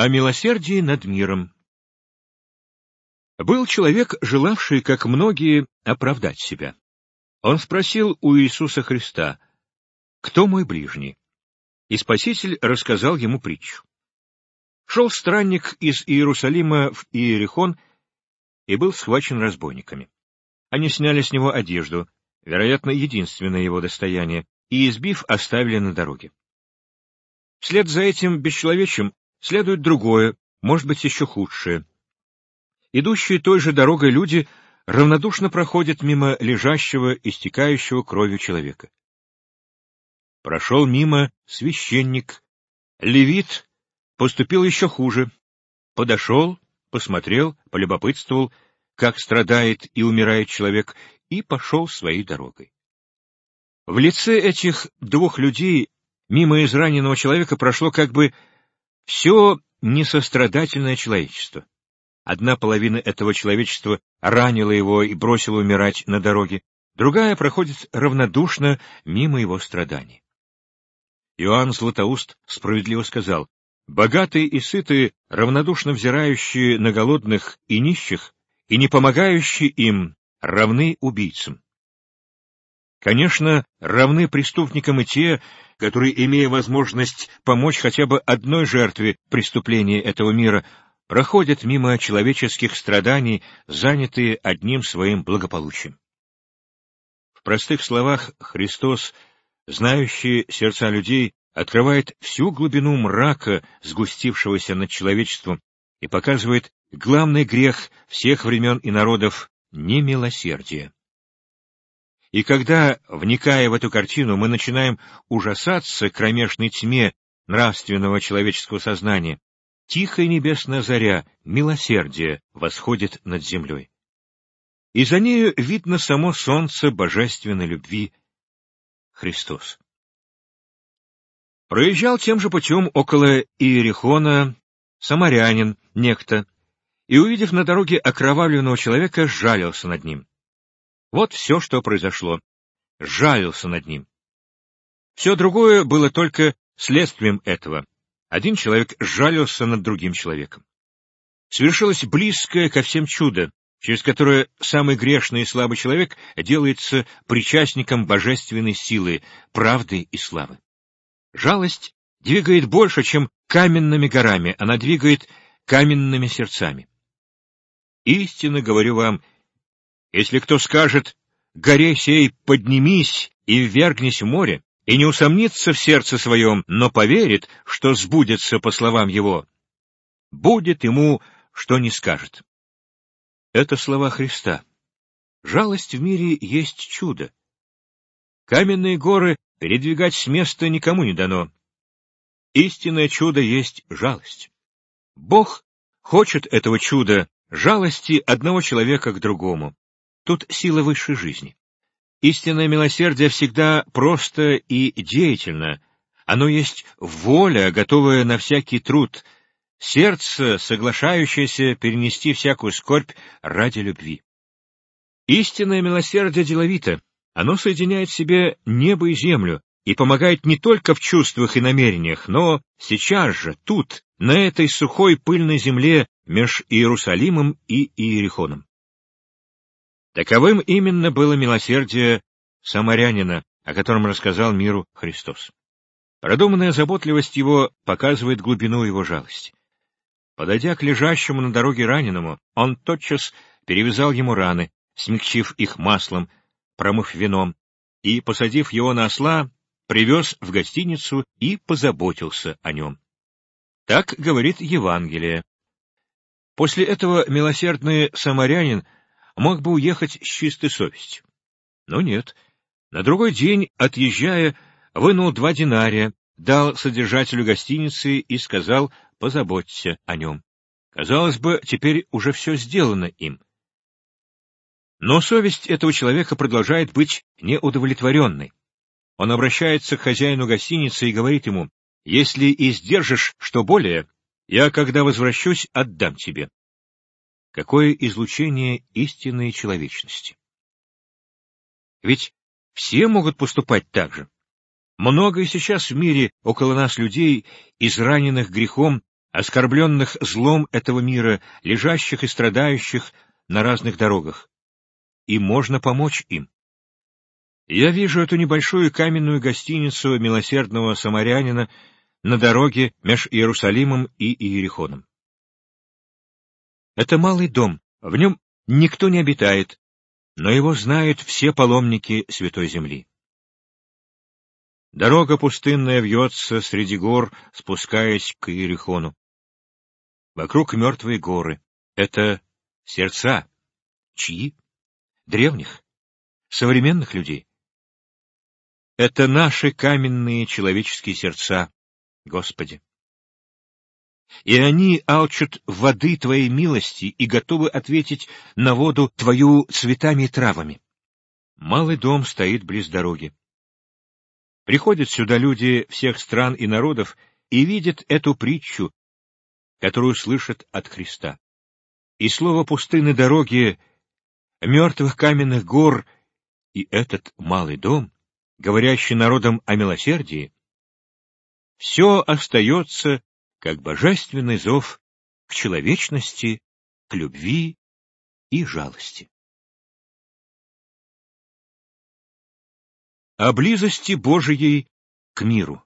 О милосердии над миром Был человек, желавший, как многие, оправдать себя. Он спросил у Иисуса Христа, «Кто мой ближний?» И Спаситель рассказал ему притчу. Шел странник из Иерусалима в Иерихон и был схвачен разбойниками. Они сняли с него одежду, вероятно, единственное его достояние, и, избив, оставили на дороге. Вслед за этим бесчеловечем следует другое, может быть, еще худшее. Идущие той же дорогой люди равнодушно проходят мимо лежащего, истекающего кровью человека. Прошел мимо священник, левит поступил еще хуже. Подошел, посмотрел, полюбопытствовал, как страдает и умирает человек, и пошел своей дорогой. В лице этих двух людей мимо израненного человека прошло как бы все несострадательное человечество. Одна половина этого человечества ранила его и бросила умирать на дороге, другая проходит равнодушно мимо его страданий. Иоанн Златоуст справедливо сказал, «Богатые и сытые, равнодушно взирающие на голодных и нищих, и не помогающие им, равны убийцам. Конечно, равны преступникам и те, которые, имея возможность помочь хотя бы одной жертве преступления этого мира, проходят мимо человеческих страданий, занятые одним своим благополучием. В простых словах Христос, знающий сердца людей, открывает всю глубину мрака, сгустившегося над человечеством, и показывает главный грех всех времен и народов — немилосердие. И когда, вникая в эту картину, мы начинаем ужасаться кромешной тьме нравственного человеческого сознания, тихая небесная заря, милосердие, восходит над землей. И за нею видно само солнце божественной любви — Христос. Проезжал тем же путем около Иерихона самарянин, некто, и, увидев на дороге окровавленного человека, жалился над ним. Вот все, что произошло. Жалился над ним. Все другое было только следствием этого. Один человек жалился над другим человеком. Свершилось близкое ко всем чудо, через которое самый грешный и слабый человек делается причастником божественной силы, правды и славы. Жалость двигает больше, чем каменными горами, она двигает каменными сердцами. Истинно говорю вам, если кто скажет «горе сей поднимись и ввергнись в море», и не усомнится в сердце своем, но поверит, что сбудется по словам его, будет ему, что не скажет. Это слова Христа. Жалость в мире есть чудо. Каменные горы передвигать с места никому не дано. Истинное чудо есть жалость. Бог хочет этого чуда, жалости одного человека к другому. Тут сила высшей жизни. Истинное милосердие всегда просто и деятельно. Оно есть воля, готовая на всякий труд, сердце, соглашающееся перенести всякую скорбь ради любви. Истинное милосердие деловито. Оно соединяет в себе небо и землю и помогает не только в чувствах и намерениях, но сейчас же, тут, на этой сухой пыльной земле меж Иерусалимом и Иерихоном. Таковым именно было милосердие самарянина, о котором рассказал миру Христос. Продуманная заботливость его показывает глубину его жалости. Подойдя к лежащему на дороге раненому, он тотчас перевязал ему раны, смягчив их маслом, промыв вином, и, посадив его на осла, привез в гостиницу и позаботился о нем. Так говорит Евангелие. После этого милосердный самарянин мог бы уехать с чистой совестью. Но нет. На другой день, отъезжая, вынул два динария, дал содержателю гостиницы и сказал «позаботься о нем». Казалось бы, теперь уже все сделано им. Но совесть этого человека продолжает быть неудовлетворенной. Он обращается к хозяину гостиницы и говорит ему, «Если и сдержишь что более, я, когда возвращусь, отдам тебе». Какое излучение истинной человечности! Ведь все могут поступать так же. Много сейчас в мире около нас людей, израненных грехом, оскорбленных злом этого мира, лежащих и страдающих на разных дорогах. И можно помочь им. Я вижу эту небольшую каменную гостиницу милосердного самарянина на дороге меж Иерусалимом и Иерихоном. Это малый дом, в нем никто не обитает, но его знают все паломники Святой Земли. Дорога пустынная вьется среди гор, спускаясь к Иерихону. Вокруг мертвые горы. Это сердца. Чьи? Древних? Современных людей? Это наши каменные человеческие сердца, Господи. И они алчут воды Твоей милости и готовы ответить на воду Твою цветами и травами. Малый дом стоит близ дороги. Приходят сюда люди всех стран и народов и видят эту притчу, которую слышат от Христа. И слово пустыны дороги, мертвых каменных гор и этот малый дом — говорящий народом о милосердии, все остается как божественный зов к человечности, к любви и жалости. О близости Божией к миру.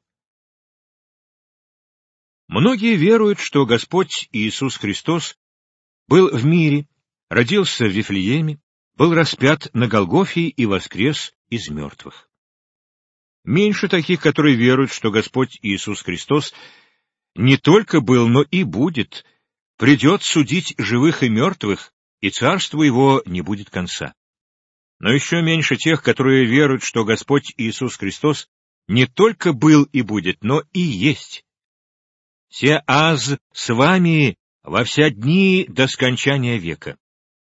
Многие веруют, что Господь Иисус Христос был в мире, родился в Вифлееме, был распят на Голгофе и воскрес из мертвых. Меньше таких, которые веруют, что Господь Иисус Христос не только был, но и будет, придет судить живых и мертвых, и царство его не будет конца. Но еще меньше тех, которые веруют, что Господь Иисус Христос не только был и будет, но и есть. «Се аз с вами во вся дни до скончания века».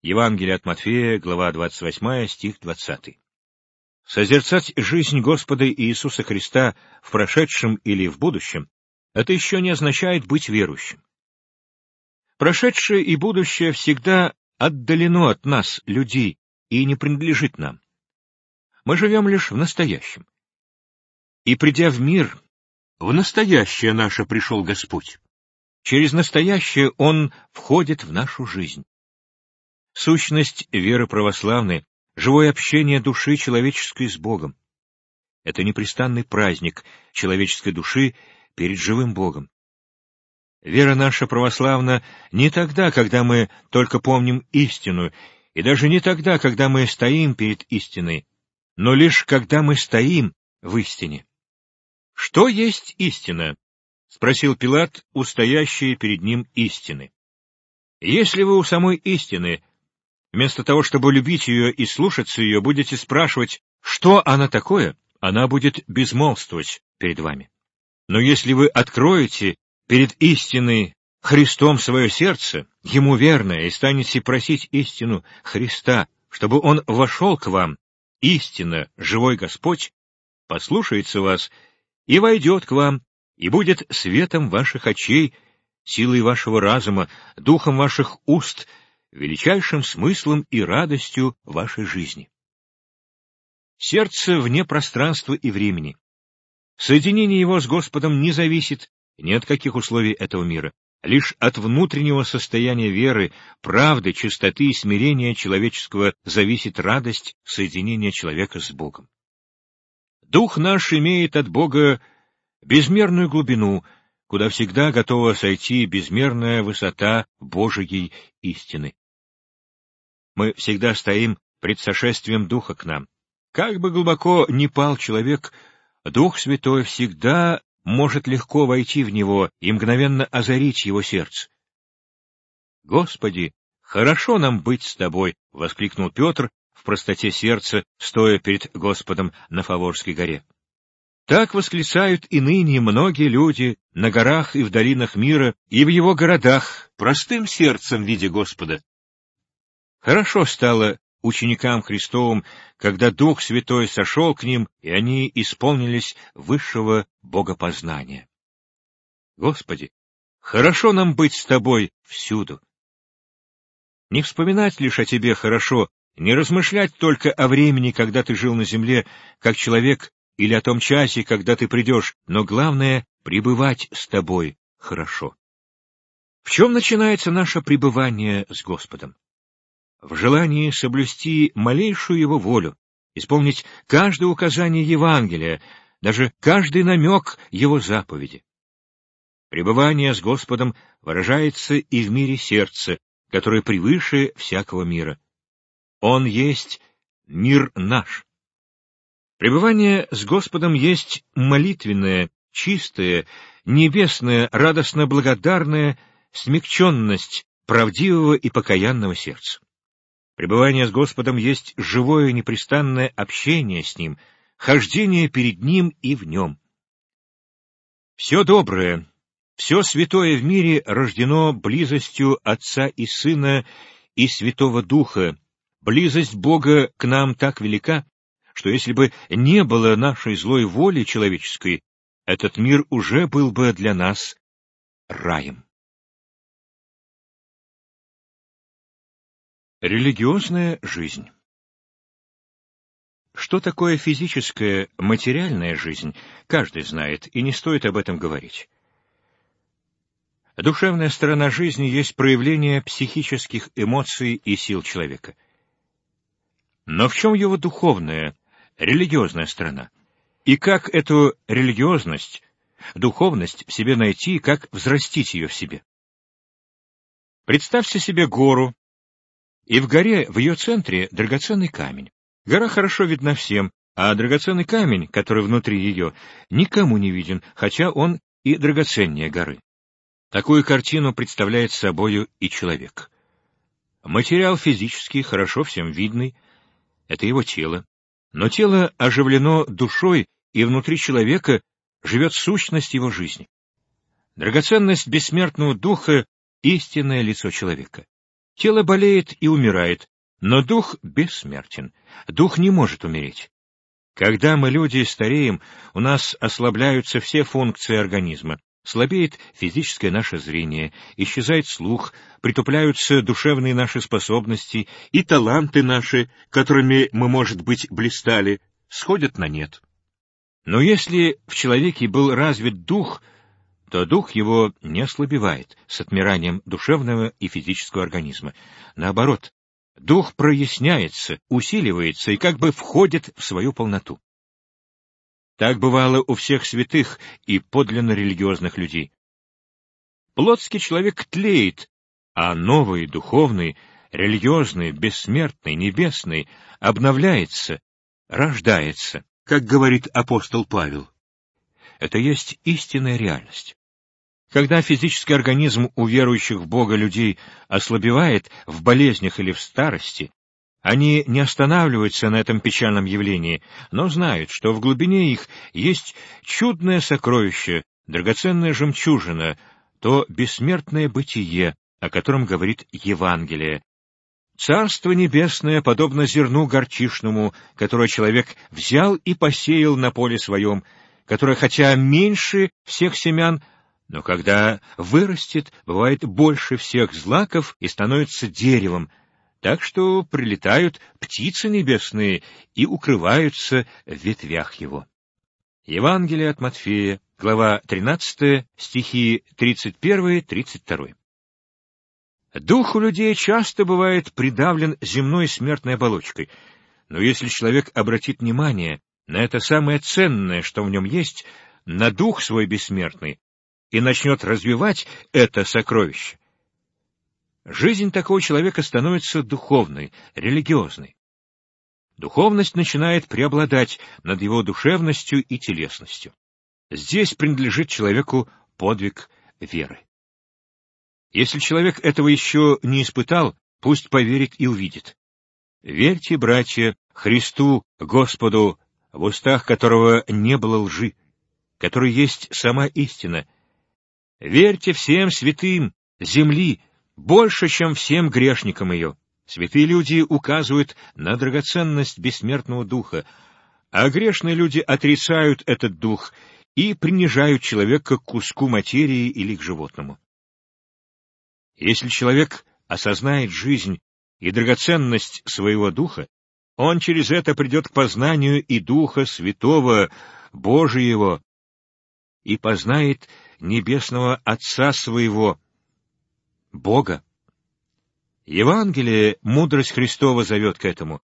Евангелие от Матфея, глава 28, стих 20. Созерцать жизнь Господа Иисуса Христа в прошедшем или в будущем — это еще не означает быть верующим. Прошедшее и будущее всегда отдалено от нас, людей, и не принадлежит нам. Мы живем лишь в настоящем. И придя в мир, в настоящее наше пришел Господь. Через настоящее Он входит в нашу жизнь. Сущность веры православной живое общение души человеческой с Богом. Это непрестанный праздник человеческой души перед живым Богом. Вера наша православна не тогда, когда мы только помним истину, и даже не тогда, когда мы стоим перед истиной, но лишь когда мы стоим в истине. «Что есть истина?» — спросил Пилат, устоящий перед ним истины. «Если вы у самой истины, Вместо того, чтобы любить ее и слушаться ее, будете спрашивать, что она такое, она будет безмолвствовать перед вами. Но если вы откроете перед истиной Христом свое сердце, Ему верное, и станете просить истину Христа, чтобы Он вошел к вам, истинно живой Господь, послушается вас и войдет к вам, и будет светом ваших очей, силой вашего разума, духом ваших уст — величайшим смыслом и радостью вашей жизни. Сердце вне пространства и времени. Соединение его с Господом не зависит ни от каких условий этого мира, лишь от внутреннего состояния веры, правды, чистоты и смирения человеческого зависит радость соединения человека с Богом. Дух наш имеет от Бога безмерную глубину, куда всегда готова сойти безмерная высота Божией истины. Мы всегда стоим пред сошествием Духа к нам. Как бы глубоко ни пал человек, Дух Святой всегда может легко войти в него и мгновенно озарить его сердце. «Господи, хорошо нам быть с Тобой!» — воскликнул Петр в простоте сердца, стоя перед Господом на Фаворской горе. Так восклицают и ныне многие люди на горах и в долинах мира, и в его городах, простым сердцем видя Господа, Хорошо стало ученикам Христовым, когда Дух Святой сошел к ним, и они исполнились высшего богопознания. Господи, хорошо нам быть с Тобой всюду. Не вспоминать лишь о Тебе хорошо, не размышлять только о времени, когда Ты жил на земле, как человек, или о том часе, когда Ты придешь, но главное — пребывать с Тобой хорошо. В чем начинается наше пребывание с Господом? В желании соблюсти малейшую его волю исполнить каждое указание Евангелия, даже каждый намек его заповеди. Пребывание с Господом выражается и в мире сердца, которое превыше всякого мира. Он есть мир наш. Пребывание с Господом есть молитвенное, чистое, небесное, радостно-благодарная смягченность правдивого и покаянного сердца. Пребывание с Господом есть живое непрестанное общение с Ним, хождение перед Ним и в Нем. Все доброе, все святое в мире рождено близостью Отца и Сына и Святого Духа. Близость Бога к нам так велика, что если бы не было нашей злой воли человеческой, этот мир уже был бы для нас раем. Религиозная жизнь Что такое физическая, материальная жизнь, каждый знает, и не стоит об этом говорить. Душевная сторона жизни есть проявление психических эмоций и сил человека. Но в чем его духовная, религиозная сторона? И как эту религиозность, духовность в себе найти, как взрастить ее в себе? Представьте себе гору, и в горе, в ее центре, драгоценный камень. Гора хорошо видна всем, а драгоценный камень, который внутри ее, никому не виден, хотя он и драгоценнее горы. Такую картину представляет собою и человек. Материал физический, хорошо всем видный, это его тело. Но тело оживлено душой, и внутри человека живет сущность его жизни. Драгоценность бессмертного духа — истинное лицо человека. Тело болеет и умирает, но дух бессмертен. Дух не может умереть. Когда мы, люди, стареем, у нас ослабляются все функции организма, Слабеет физическое наше зрение, исчезает слух, притупляются душевные наши способности, и таланты наши, которыми мы, может быть, блистали, сходят на нет. Но если в человеке был развит дух, то дух его не ослабевает с отмиранием душевного и физического организма. Наоборот, дух проясняется, усиливается и как бы входит в свою полноту. Так бывало у всех святых и подлинно религиозных людей. Плотский человек тлеет, а новый, духовный, религиозный, бессмертный, небесный обновляется, рождается, как говорит апостол Павел. Это есть истинная реальность. Когда физический организм у верующих в Бога людей ослабевает в болезнях или в старости, они не останавливаются на этом печальном явлении, но знают, что в глубине их есть чудное сокровище, драгоценная жемчужина, то бессмертное бытие, о котором говорит Евангелие. Царство небесное подобно зерну горчишному, которое человек взял и посеял на поле своем, которое хотя меньше всех семян, но когда вырастет, бывает больше всех злаков и становится деревом — так что прилетают птицы небесные и укрываются в ветвях его. Евангелие от Матфея, глава 13, стихи 31-32. Дух у людей часто бывает придавлен земной смертной оболочкой, но если человек обратит внимание на это самое ценное, что в нем есть, на дух свой бессмертный, и начнет развивать это сокровище, Жизнь такого человека становится духовной, религиозной. Духовность начинает преобладать над его душевностью и телесностью. Здесь принадлежит человеку подвиг веры. Если человек этого еще не испытал, пусть поверит и увидит. Верьте, братья, Христу, Господу, в устах которого не было лжи, который есть сама истина. Верьте всем святым земли, больше, чем всем грешникам ее. Святые люди указывают на драгоценность бессмертного духа, а грешные люди отрицают этот дух и принижают человека к куску материи или к животному. Если человек осознает жизнь и драгоценность своего духа, он через это придет к познанию и Духа Святого, Божиего, и познает Небесного Отца Своего, Бога. Евангелие, мудрость Христова зовет к этому.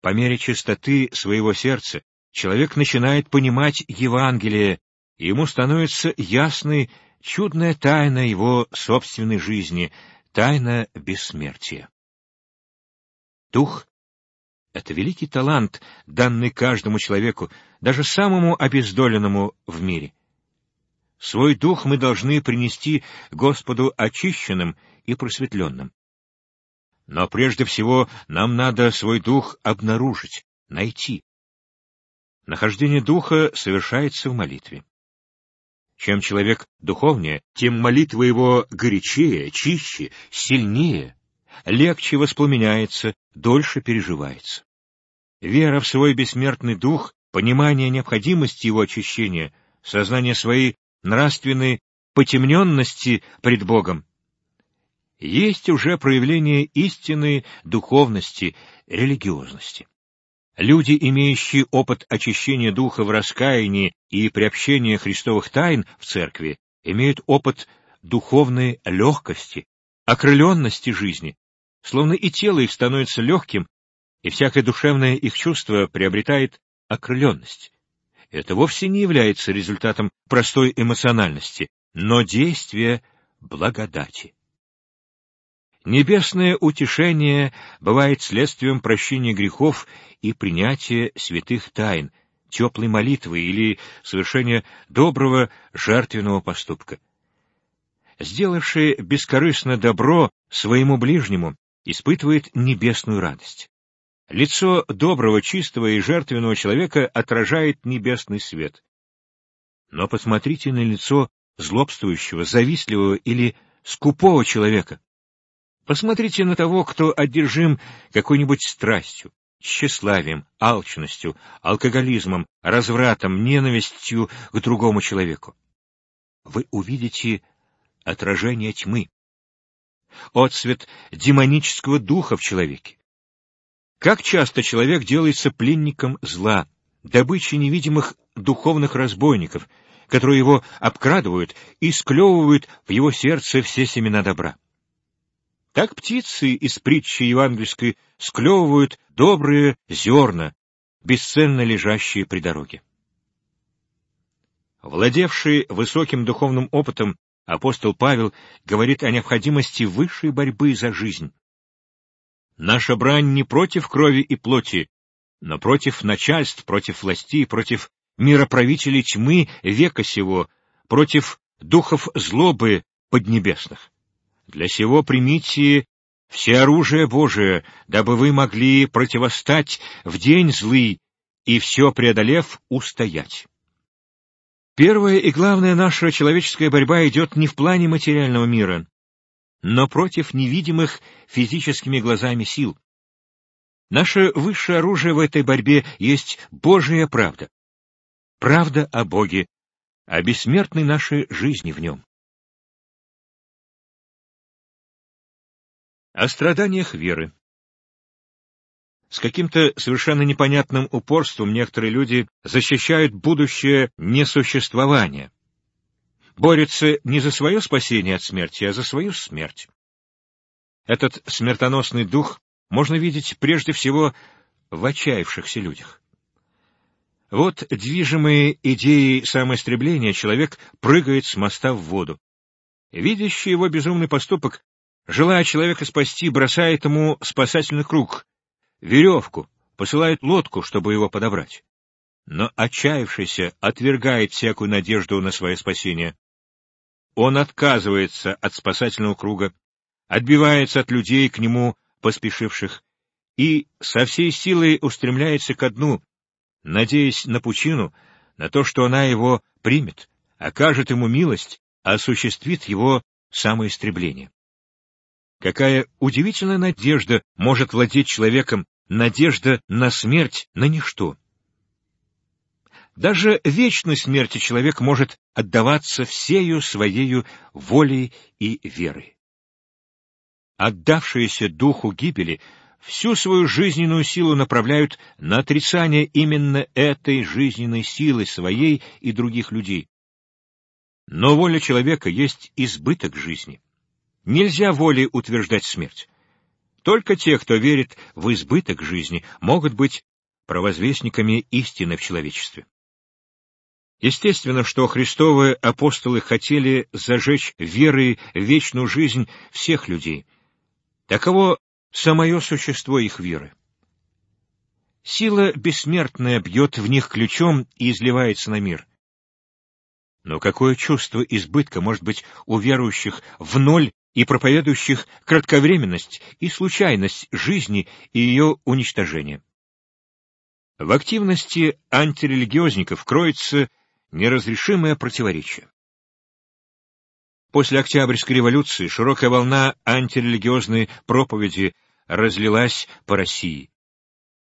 По мере чистоты своего сердца человек начинает понимать Евангелие, и ему становится ясной чудная тайна его собственной жизни, тайна бессмертия. Дух — это великий талант, данный каждому человеку, даже самому обездоленному в мире. Свой дух мы должны принести Господу очищенным и просветленным. Но прежде всего нам надо свой дух обнаружить, найти. Нахождение духа совершается в молитве. Чем человек духовнее, тем молитва его горячее, чище, сильнее, легче воспламеняется, дольше переживается. Вера в свой бессмертный дух, понимание необходимости его очищения, сознание своей нравственной потемненности пред Богом, есть уже проявление истинной духовности, религиозности. Люди, имеющие опыт очищения духа в раскаянии и приобщения христовых тайн в церкви, имеют опыт духовной легкости, окрыленности жизни, словно и тело их становится легким, и всякое душевное их чувство приобретает окрыленность. Это вовсе не является результатом простой эмоциональности, но действия благодати. Небесное утешение бывает следствием прощения грехов и принятия святых тайн, теплой молитвы или совершения доброго жертвенного поступка. Сделавший бескорыстно добро своему ближнему, испытывает небесную радость. Лицо доброго, чистого и жертвенного человека отражает небесный свет. Но посмотрите на лицо злобствующего, завистливого или скупого человека. Посмотрите на того, кто одержим какой-нибудь страстью, тщеславием, алчностью, алкоголизмом, развратом, ненавистью к другому человеку. Вы увидите отражение тьмы, отсвет демонического духа в человеке. Как часто человек делается пленником зла, добычей невидимых духовных разбойников, которые его обкрадывают и склевывают в его сердце все семена добра. Так птицы из притчи евангельской склевывают добрые зерна, бесценно лежащие при дороге. Владевший высоким духовным опытом, апостол Павел говорит о необходимости высшей борьбы за жизнь. Наша брань не против крови и плоти, но против начальств, против властей, против мироправителей тьмы века сего, против духов злобы поднебесных. Для сего примите все оружие Божие, дабы вы могли противостать в день злый и все преодолев устоять. Первая и главная наша человеческая борьба идет не в плане материального мира, но против невидимых физическими глазами сил. Наше высшее оружие в этой борьбе есть Божия правда. Правда о Боге, о бессмертной нашей жизни в нем. О страданиях веры. С каким-то совершенно непонятным упорством некоторые люди защищают будущее несуществование. Борются не за свое спасение от смерти, а за свою смерть. Этот смертоносный дух можно видеть прежде всего в отчаявшихся людях. Вот, движимые идеей самоистребления, человек прыгает с моста в воду. Видящий его безумный поступок Желая человека спасти, бросает ему спасательный круг, веревку, посылает лодку, чтобы его подобрать. Но отчаявшийся отвергает всякую надежду на свое спасение. Он отказывается от спасательного круга, отбивается от людей к нему поспешивших и со всей силой устремляется ко дну, надеясь на пучину, на то, что она его примет, окажет ему милость, осуществит его самоистребление. Какая удивительная надежда может владеть человеком, надежда на смерть, на ничто. Даже вечной смерти человек может отдаваться всею своею волей и верой. Отдавшиеся духу гибели всю свою жизненную силу направляют на отрицание именно этой жизненной силы своей и других людей. Но воля человека есть избыток жизни. Нельзя волей утверждать смерть. Только те, кто верит в избыток жизни, могут быть провозвестниками истины в человечестве. Естественно, что Христовы апостолы хотели зажечь верой вечную жизнь всех людей. Таково самое существо их веры. Сила бессмертная бьет в них ключом и изливается на мир. Но какое чувство избытка может быть у верующих в ноль и проповедующих кратковременность и случайность жизни и ее уничтожение? В активности антирелигиозников кроется неразрешимое противоречие. После Октябрьской революции широкая волна антирелигиозной проповеди разлилась по России.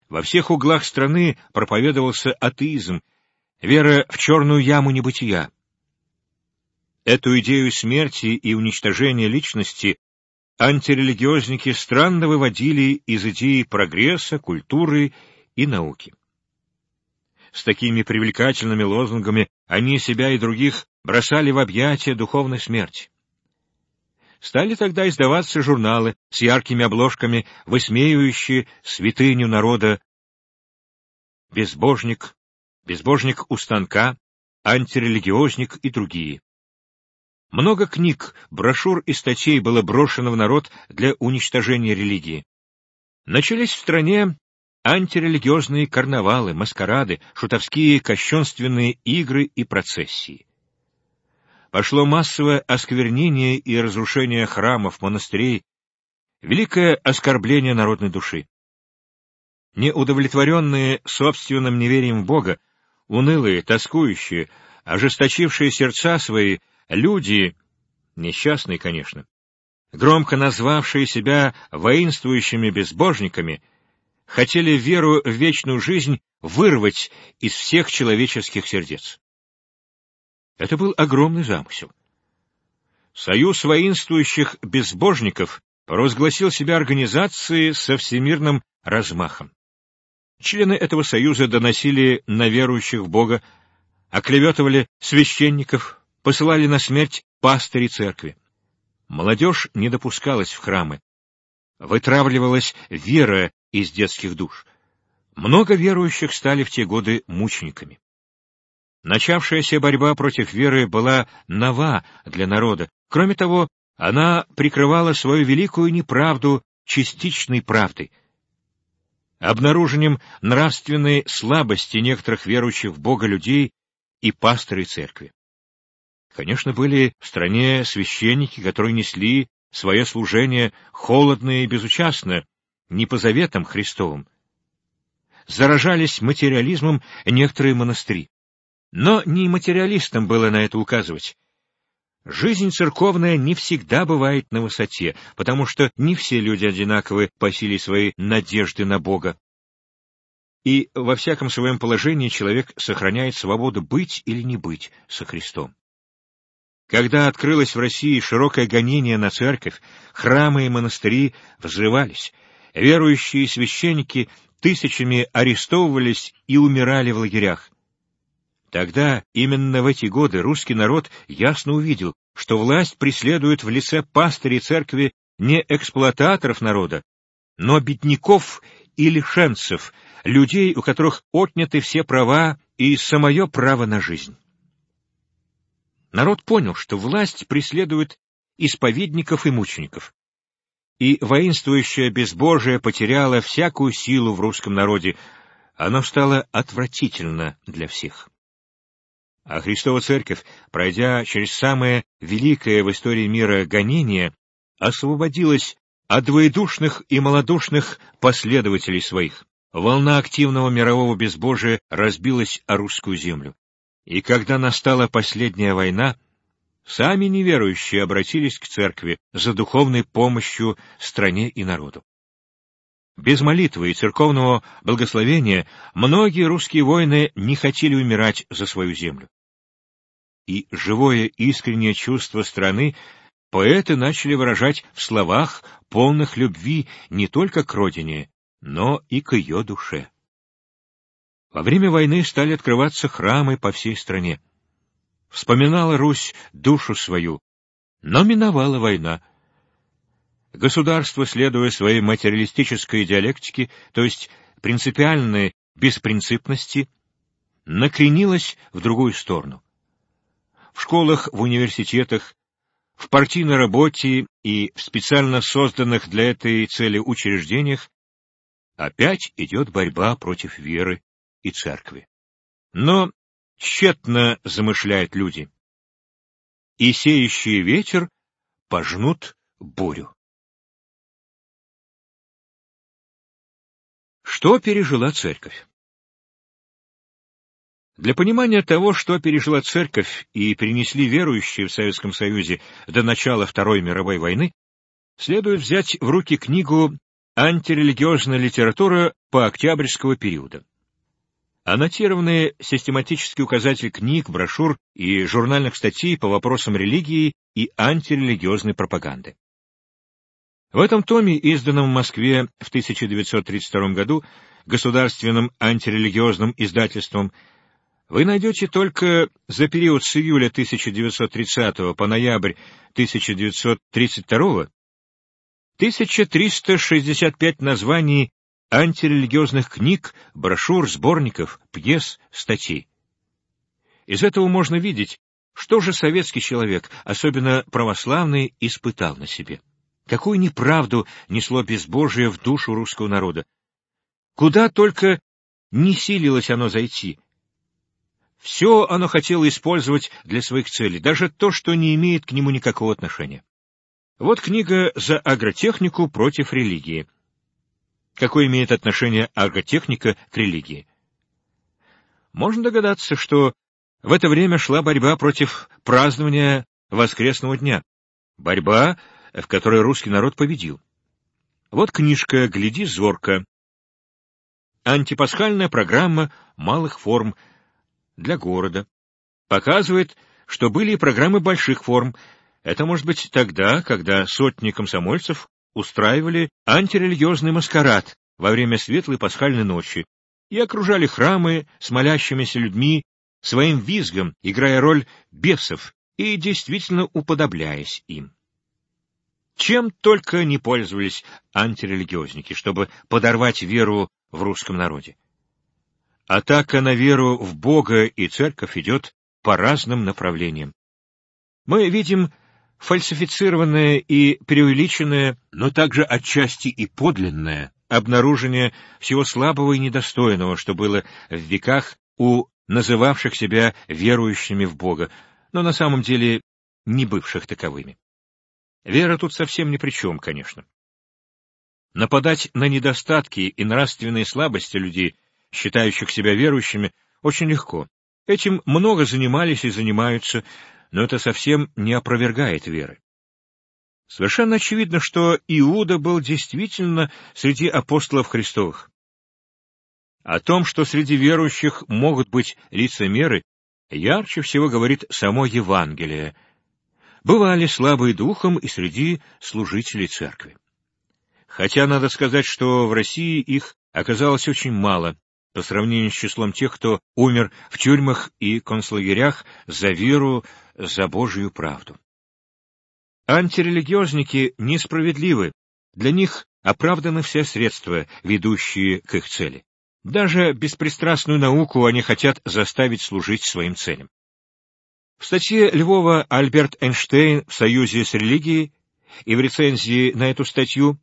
Во всех углах страны проповедовался атеизм, вера в черную яму небытия. Эту идею смерти и уничтожения личности антирелигиозники странно выводили из идеи прогресса, культуры и науки. С такими привлекательными лозунгами они себя и других бросали в объятия духовной смерти. Стали тогда издаваться журналы с яркими обложками, высмеивающие святыню народа «Безбожник», «Безбожник у станка», «Антирелигиозник» и другие. Много книг, брошюр и статей было брошено в народ для уничтожения религии. Начались в стране антирелигиозные карнавалы, маскарады, шутовские кощунственные игры и процессии. Пошло массовое осквернение и разрушение храмов, монастырей, великое оскорбление народной души. Неудовлетворенные собственным неверием в Бога, унылые, тоскующие, ожесточившие сердца свои, люди, несчастные, конечно, громко назвавшие себя воинствующими безбожниками, хотели веру в вечную жизнь вырвать из всех человеческих сердец. Это был огромный замысел. Союз воинствующих безбожников провозгласил себя организацией со всемирным размахом. Члены этого союза доносили на верующих в Бога, оклеветывали священников, посылали на смерть пастыри церкви. Молодежь не допускалась в храмы. Вытравливалась вера из детских душ. Много верующих стали в те годы мучениками. Начавшаяся борьба против веры была нова для народа. Кроме того, она прикрывала свою великую неправду частичной правдой. Обнаружением нравственной слабости некоторых верующих в Бога людей и пасторы церкви. Конечно, были в стране священники, которые несли свое служение холодно и безучастно, не по заветам Христовым. Заражались материализмом некоторые монастыри. Но не материалистам было на это указывать. Жизнь церковная не всегда бывает на высоте, потому что не все люди одинаковы по силе своей надежды на Бога. И во всяком своем положении человек сохраняет свободу быть или не быть со Христом. Когда открылось в России широкое гонение на церковь, храмы и монастыри взрывались, верующие священники тысячами арестовывались и умирали в лагерях. Тогда, именно в эти годы, русский народ ясно увидел, что власть преследует в лице пастырей церкви не эксплуататоров народа, но бедняков и лишенцев, людей, у которых отняты все права и самое право на жизнь. Народ понял, что власть преследует исповедников и мучеников и воинствующее безбожие потеряло всякую силу в русском народе, оно стало отвратительно для всех. А Христова Церковь, пройдя через самое великое в истории мира гонение, освободилась от двоедушных и малодушных последователей своих. Волна активного мирового безбожия разбилась о русскую землю. И когда настала последняя война, Сами неверующие обратились к церкви за духовной помощью стране и народу. Без молитвы и церковного благословения многие русские воины не хотели умирать за свою землю. И живое искреннее чувство страны поэты начали выражать в словах, полных любви не только к родине, но и к ее душе. Во время войны стали открываться храмы по всей стране. Вспоминала Русь душу свою, но миновала война. Государство, следуя своей материалистической диалектике, то есть принципиальной беспринципности, накренилось в другую сторону. В школах, в университетах, в партийной работе и в специально созданных для этой цели учреждениях опять идет борьба против веры и церкви. Но тщетно замышляют люди. И сеющий ветер пожнут бурю. Что пережила церковь? Для понимания того, что пережила церковь и принесли верующие в Советском Союзе до начала Второй мировой войны, следует взять в руки книгу «Антирелигиозная литература по октябрьского периода». Аннотированные систематический указатель книг, брошюр и журнальных статей по вопросам религии и антирелигиозной пропаганды. В этом томе, изданном в Москве в 1932 году государственным антирелигиозным издательством, вы найдете только за период с июля 1930 по ноябрь 1932 1365 названий антирелигиозных книг, брошюр, сборников, пьес, статей. Из этого можно видеть, что же советский человек, особенно православный, испытал на себе. Какую неправду несло безбожие в душу русского народа? Куда только не силилось оно зайти. Все оно хотело использовать для своих целей, даже то, что не имеет к нему никакого отношения. Вот книга «За агротехнику против религии». Какое имеет отношение агротехника к религии? Можно догадаться, что в это время шла борьба против празднования воскресного дня. Борьба, в которой русский народ победил. Вот книжка «Гляди зорко». Антипасхальная программа малых форм для города. Показывает, что были и программы больших форм. Это может быть тогда, когда сотни комсомольцев устраивали антирелигиозный маскарад во время светлой пасхальной ночи и окружали храмы с молящимися людьми своим визгом, играя роль бесов и действительно уподобляясь им. Чем только не пользовались антирелигиозники, чтобы подорвать веру в русском народе. Атака на веру в Бога и Церковь идет по разным направлениям. Мы видим фальсифицированное и преувеличенное, но также отчасти и подлинное обнаружение всего слабого и недостойного, что было в веках у называвших себя верующими в Бога, но на самом деле не бывших таковыми. Вера тут совсем ни при чем, конечно. Нападать на недостатки и нравственные слабости людей, считающих себя верующими, очень легко. Этим много занимались и занимаются, но это совсем не опровергает веры. Совершенно очевидно, что Иуда был действительно среди апостолов Христовых. О том, что среди верующих могут быть лицемеры, ярче всего говорит само Евангелие — бывали слабые духом и среди служителей церкви. Хотя надо сказать, что в России их оказалось очень мало по сравнению с числом тех, кто умер в тюрьмах и концлагерях за веру, за Божию правду. Антирелигиозники несправедливы, для них оправданы все средства, ведущие к их цели. Даже беспристрастную науку они хотят заставить служить своим целям. В статье Львова Альберт Эйнштейн в «Союзе с религией» и в рецензии на эту статью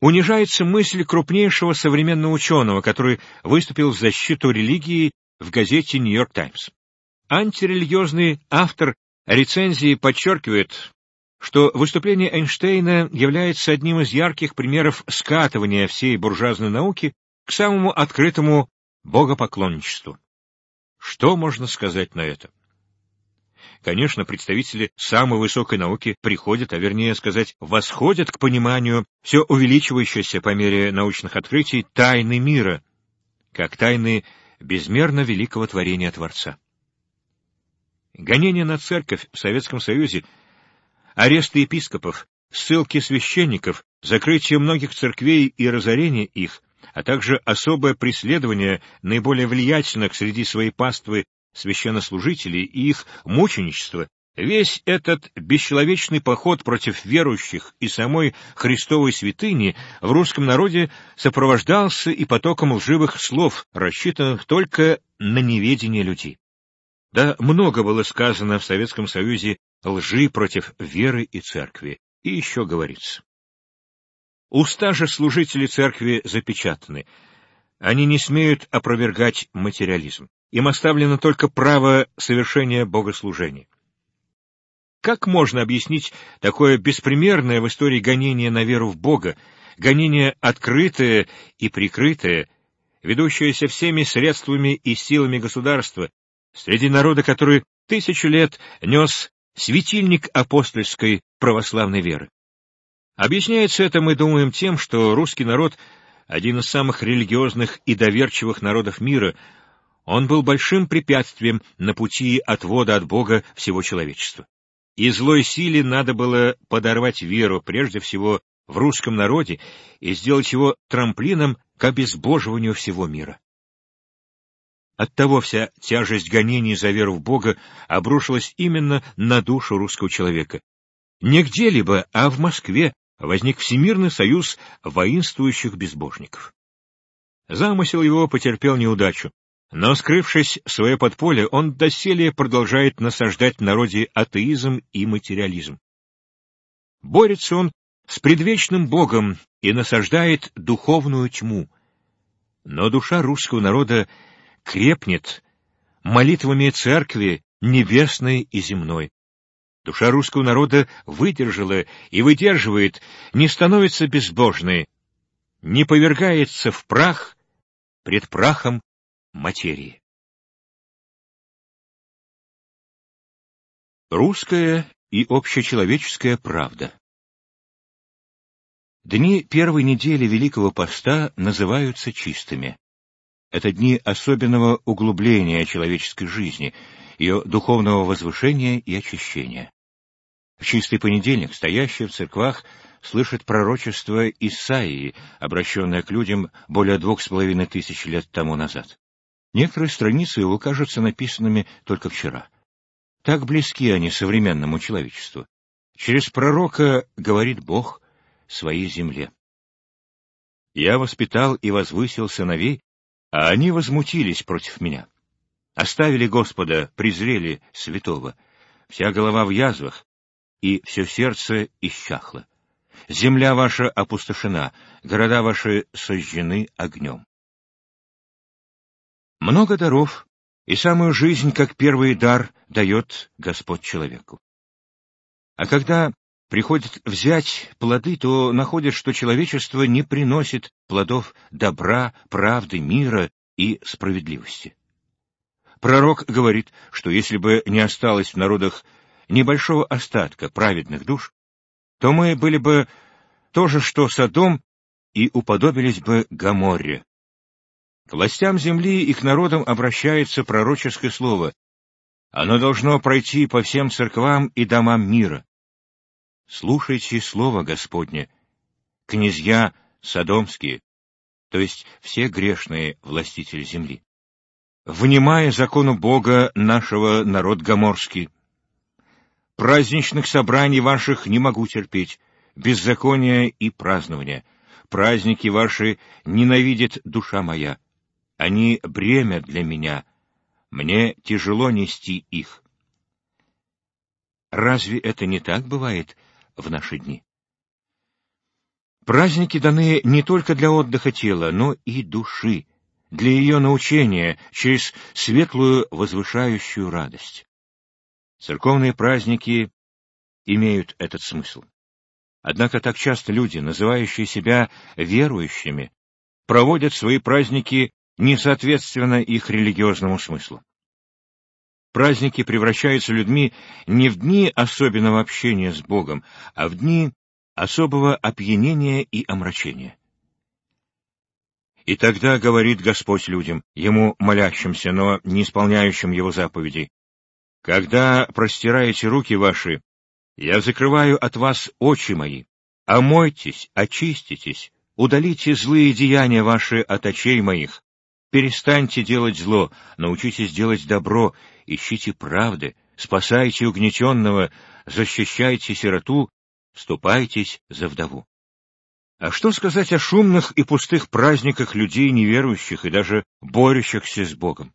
унижается мысль крупнейшего современного ученого, который выступил в защиту религии в газете «Нью-Йорк Таймс». Антирелигиозный автор рецензии подчеркивает, что выступление Эйнштейна является одним из ярких примеров скатывания всей буржуазной науки к самому открытому богопоклонничеству. Что можно сказать на это? Конечно, представители самой высокой науки приходят, а вернее сказать, восходят к пониманию все увеличивающейся по мере научных открытий тайны мира, как тайны безмерно великого творения Творца. Гонения на церковь в Советском Союзе, аресты епископов, ссылки священников, закрытие многих церквей и разорение их, а также особое преследование наиболее влиятельных среди своей паствы священнослужителей и их мученичество Весь этот бесчеловечный поход против верующих и самой Христовой святыни в русском народе сопровождался и потоком лживых слов, рассчитанных только на неведение людей. Да много было сказано в Советском Союзе лжи против веры и церкви, и еще говорится. Уста же служителей церкви запечатаны. Они не смеют опровергать материализм. Им оставлено только право совершения богослужения. Как можно объяснить такое беспримерное в истории гонение на веру в Бога, гонение открытое и прикрытое, ведущееся всеми средствами и силами государства, среди народа, который тысячу лет нес светильник апостольской православной веры? Объясняется это, мы думаем, тем, что русский народ — один из самых религиозных и доверчивых народов мира, он был большим препятствием на пути отвода от Бога всего человечества и злой силе надо было подорвать веру, прежде всего, в русском народе и сделать его трамплином к обезбоживанию всего мира. Оттого вся тяжесть гонений за веру в Бога обрушилась именно на душу русского человека. Не где-либо, а в Москве возник Всемирный союз воинствующих безбожников. Замысел его потерпел неудачу. Но, скрывшись в свое подполье, он доселе продолжает насаждать народе атеизм и материализм. Борется он с предвечным Богом и насаждает духовную тьму. Но душа русского народа крепнет молитвами церкви небесной и земной. Душа русского народа выдержала и выдерживает, не становится безбожной, не повергается в прах пред прахом материи. Русская и общечеловеческая правда Дни первой недели Великого Поста называются чистыми. Это дни особенного углубления человеческой жизни, ее духовного возвышения и очищения. В чистый понедельник стоящие в церквах слышат пророчество Исаии, обращенное к людям более двух с половиной тысяч лет тому назад. Некоторые страницы его кажутся написанными только вчера. Так близки они современному человечеству. Через пророка говорит Бог своей земле. «Я воспитал и возвысил сыновей, а они возмутились против меня. Оставили Господа, презрели святого. Вся голова в язвах, и все сердце исчахло. Земля ваша опустошена, города ваши сожжены огнем. Много даров, и самую жизнь, как первый дар, дает Господь человеку. А когда приходит взять плоды, то находит, что человечество не приносит плодов добра, правды, мира и справедливости. Пророк говорит, что если бы не осталось в народах небольшого остатка праведных душ, то мы были бы то же, что Содом, и уподобились бы Гоморре, к властям земли и к народам обращается пророческое слово. Оно должно пройти по всем церквам и домам мира. Слушайте слово Господне, князья содомские, то есть все грешные властители земли. Внимая закону Бога нашего народ гоморский, праздничных собраний ваших не могу терпеть, беззакония и празднования. Праздники ваши ненавидит душа моя. Они бремя для меня, мне тяжело нести их. Разве это не так бывает в наши дни? Праздники даны не только для отдыха тела, но и души, для ее научения через светлую возвышающую радость. Церковные праздники имеют этот смысл. Однако так часто люди, называющие себя верующими, проводят свои праздники не соответственно их религиозному смыслу. Праздники превращаются людьми не в дни особенного общения с Богом, а в дни особого опьянения и омрачения. И тогда говорит Господь людям, Ему молящимся, но не исполняющим Его заповедей, «Когда простираете руки ваши, я закрываю от вас очи мои. Омойтесь, очиститесь, удалите злые деяния ваши от очей моих, Перестаньте делать зло, научитесь делать добро, ищите правды, спасайте угнетенного, защищайте сироту, ступайтесь за вдову. А что сказать о шумных и пустых праздниках людей неверующих и даже борющихся с Богом?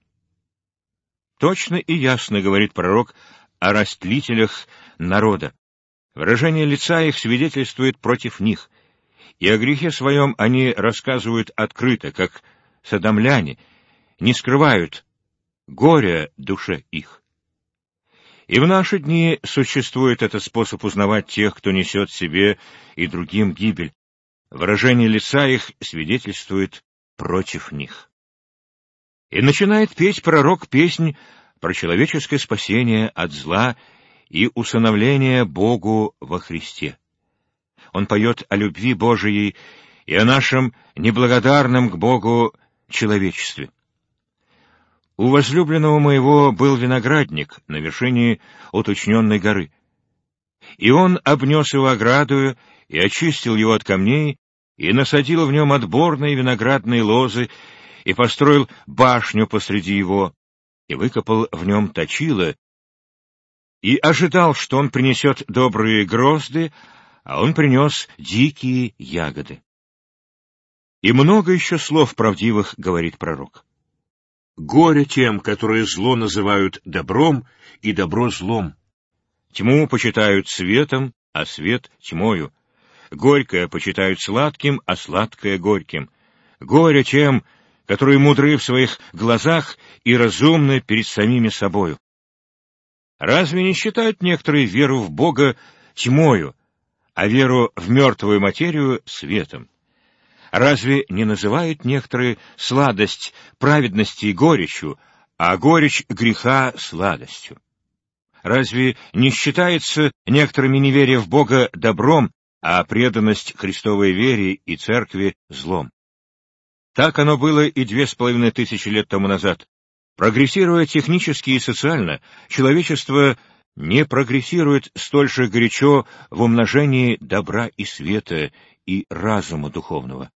Точно и ясно говорит пророк о растлителях народа. Выражение лица их свидетельствует против них, и о грехе своем они рассказывают открыто, как садомляне, не скрывают горя душе их. И в наши дни существует этот способ узнавать тех, кто несет себе и другим гибель. Выражение лица их свидетельствует против них. И начинает петь пророк песнь про человеческое спасение от зла и усыновление Богу во Христе. Он поет о любви Божией и о нашем неблагодарном к Богу человечестве. У возлюбленного моего был виноградник на вершине уточненной горы. И он обнес его оградою и очистил его от камней, и насадил в нем отборные виноградные лозы, и построил башню посреди его, и выкопал в нем точило, и ожидал, что он принесет добрые грозды, а он принес дикие ягоды. И много еще слов правдивых говорит пророк. Горе тем, которые зло называют добром и добро злом. Тьму почитают светом, а свет — тьмою. Горькое почитают сладким, а сладкое — горьким. Горе тем, которые мудры в своих глазах и разумны перед самими собою. Разве не считают некоторые веру в Бога тьмою, а веру в мертвую материю — светом? Разве не называют некоторые сладость праведности горечью, а горечь греха сладостью? Разве не считается некоторыми неверие в Бога добром, а преданность Христовой вере и Церкви злом? Так оно было и две с половиной тысячи лет тому назад. Прогрессируя технически и социально, человечество не прогрессирует столь же горячо в умножении добра и света и разума духовного.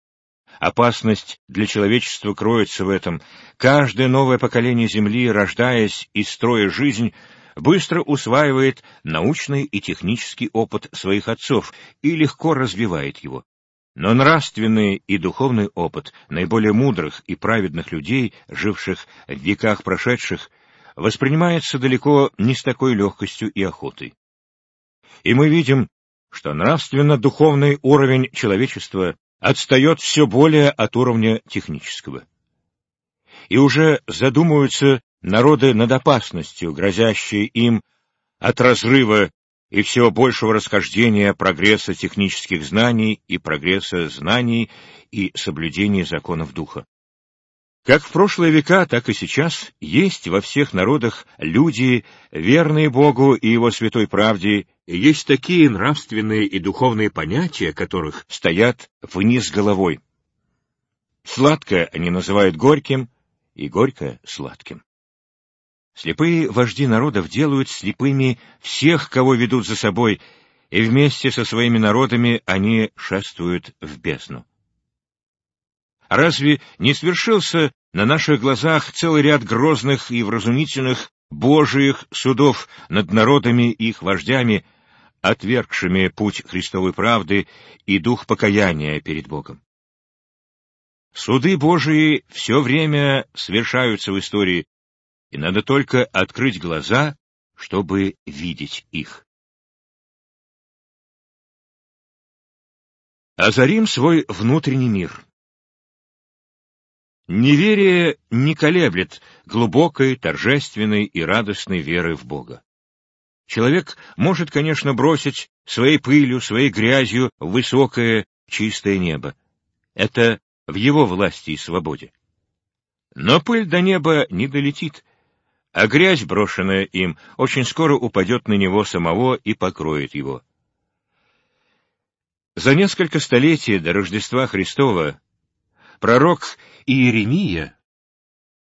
Опасность для человечества кроется в этом. Каждое новое поколение Земли, рождаясь и строя жизнь, быстро усваивает научный и технический опыт своих отцов и легко развивает его. Но нравственный и духовный опыт наиболее мудрых и праведных людей, живших в веках прошедших, воспринимается далеко не с такой легкостью и охотой. И мы видим, что нравственно-духовный уровень человечества отстает все более от уровня технического. И уже задумываются народы над опасностью, грозящей им от разрыва и всего большего расхождения прогресса технических знаний и прогресса знаний и соблюдения законов духа. Как в прошлые века, так и сейчас есть во всех народах люди, верные Богу и Его святой правде, есть такие нравственные и духовные понятия, которых стоят вниз головой. Сладкое они называют горьким, и горькое — сладким. Слепые вожди народов делают слепыми всех, кого ведут за собой, и вместе со своими народами они шествуют в бездну. Разве не свершился на наших глазах целый ряд грозных и вразумительных Божиих судов над народами и их вождями, отвергшими путь Христовой правды и дух покаяния перед Богом? Суды Божии все время совершаются в истории, и надо только открыть глаза, чтобы видеть их. Озарим свой внутренний мир. Неверие не колеблет глубокой, торжественной и радостной веры в Бога. Человек может, конечно, бросить своей пылью, своей грязью в высокое, чистое небо. Это в его власти и свободе. Но пыль до неба не долетит, а грязь, брошенная им, очень скоро упадет на него самого и покроет его. За несколько столетий до Рождества Христова пророк Иеремия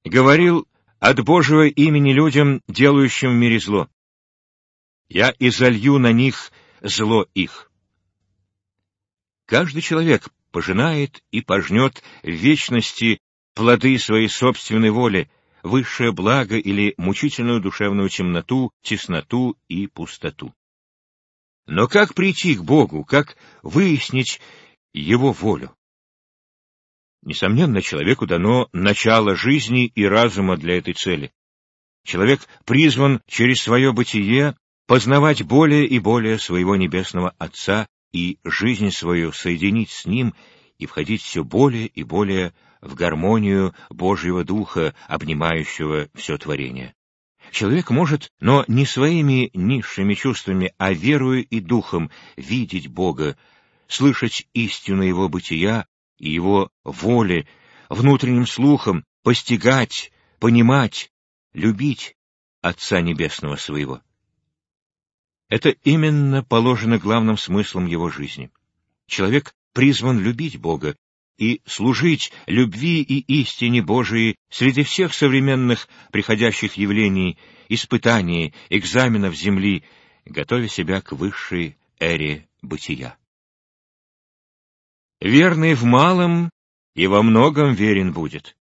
говорил от Божьего имени людям, делающим в мире зло. «Я изолью на них зло их». Каждый человек пожинает и пожнет в вечности плоды своей собственной воли, высшее благо или мучительную душевную темноту, тесноту и пустоту. Но как прийти к Богу, как выяснить Его волю? Несомненно, человеку дано начало жизни и разума для этой цели. Человек призван через свое бытие познавать более и более своего Небесного Отца и жизнь свою соединить с Ним и входить все более и более в гармонию Божьего Духа, обнимающего все творение. Человек может, но не своими низшими чувствами, а верою и духом видеть Бога, слышать истину Его бытия и Его воли, внутренним слухом постигать, понимать, любить Отца Небесного своего. Это именно положено главным смыслом его жизни. Человек призван любить Бога и служить любви и истине Божией среди всех современных приходящих явлений, испытаний, экзаменов земли, готовя себя к высшей эре бытия. Верный в малом и во многом верен будет.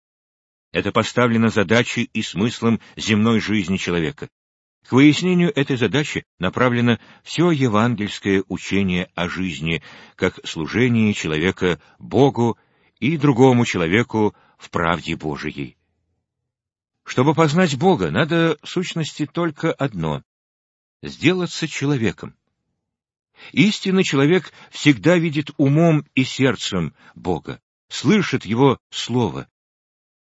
Это поставлено задачей и смыслом земной жизни человека. К выяснению этой задачи направлено все евангельское учение о жизни, как служение человека Богу и другому человеку в правде Божией. Чтобы познать Бога, надо в сущности только одно — сделаться человеком. Истинный человек всегда видит умом и сердцем Бога, слышит Его Слово.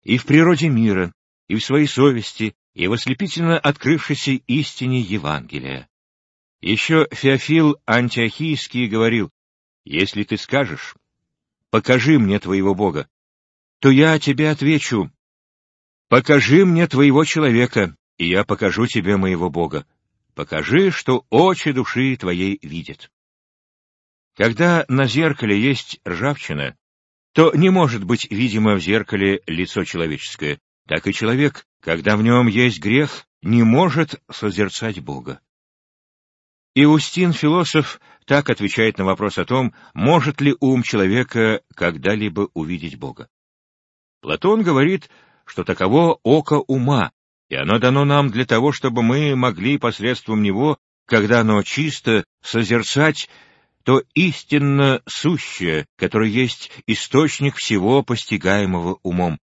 И в природе мира, и в своей совести, и в ослепительно открывшейся истине Евангелия. Еще Феофил Антиохийский говорил, «Если ты скажешь, покажи мне твоего Бога, то я тебе отвечу, покажи мне твоего человека, и я покажу тебе моего Бога. Покажи, что очи души твоей видят». Когда на зеркале есть ржавчина, то не может быть видимо в зеркале лицо человеческое, так и человек, когда в нем есть грех, не может созерцать Бога. Иустин, философ, так отвечает на вопрос о том, может ли ум человека когда-либо увидеть Бога. Платон говорит, что таково око ума, и оно дано нам для того, чтобы мы могли посредством него, когда оно чисто, созерцать то истинно сущее, которое есть источник всего постигаемого умом,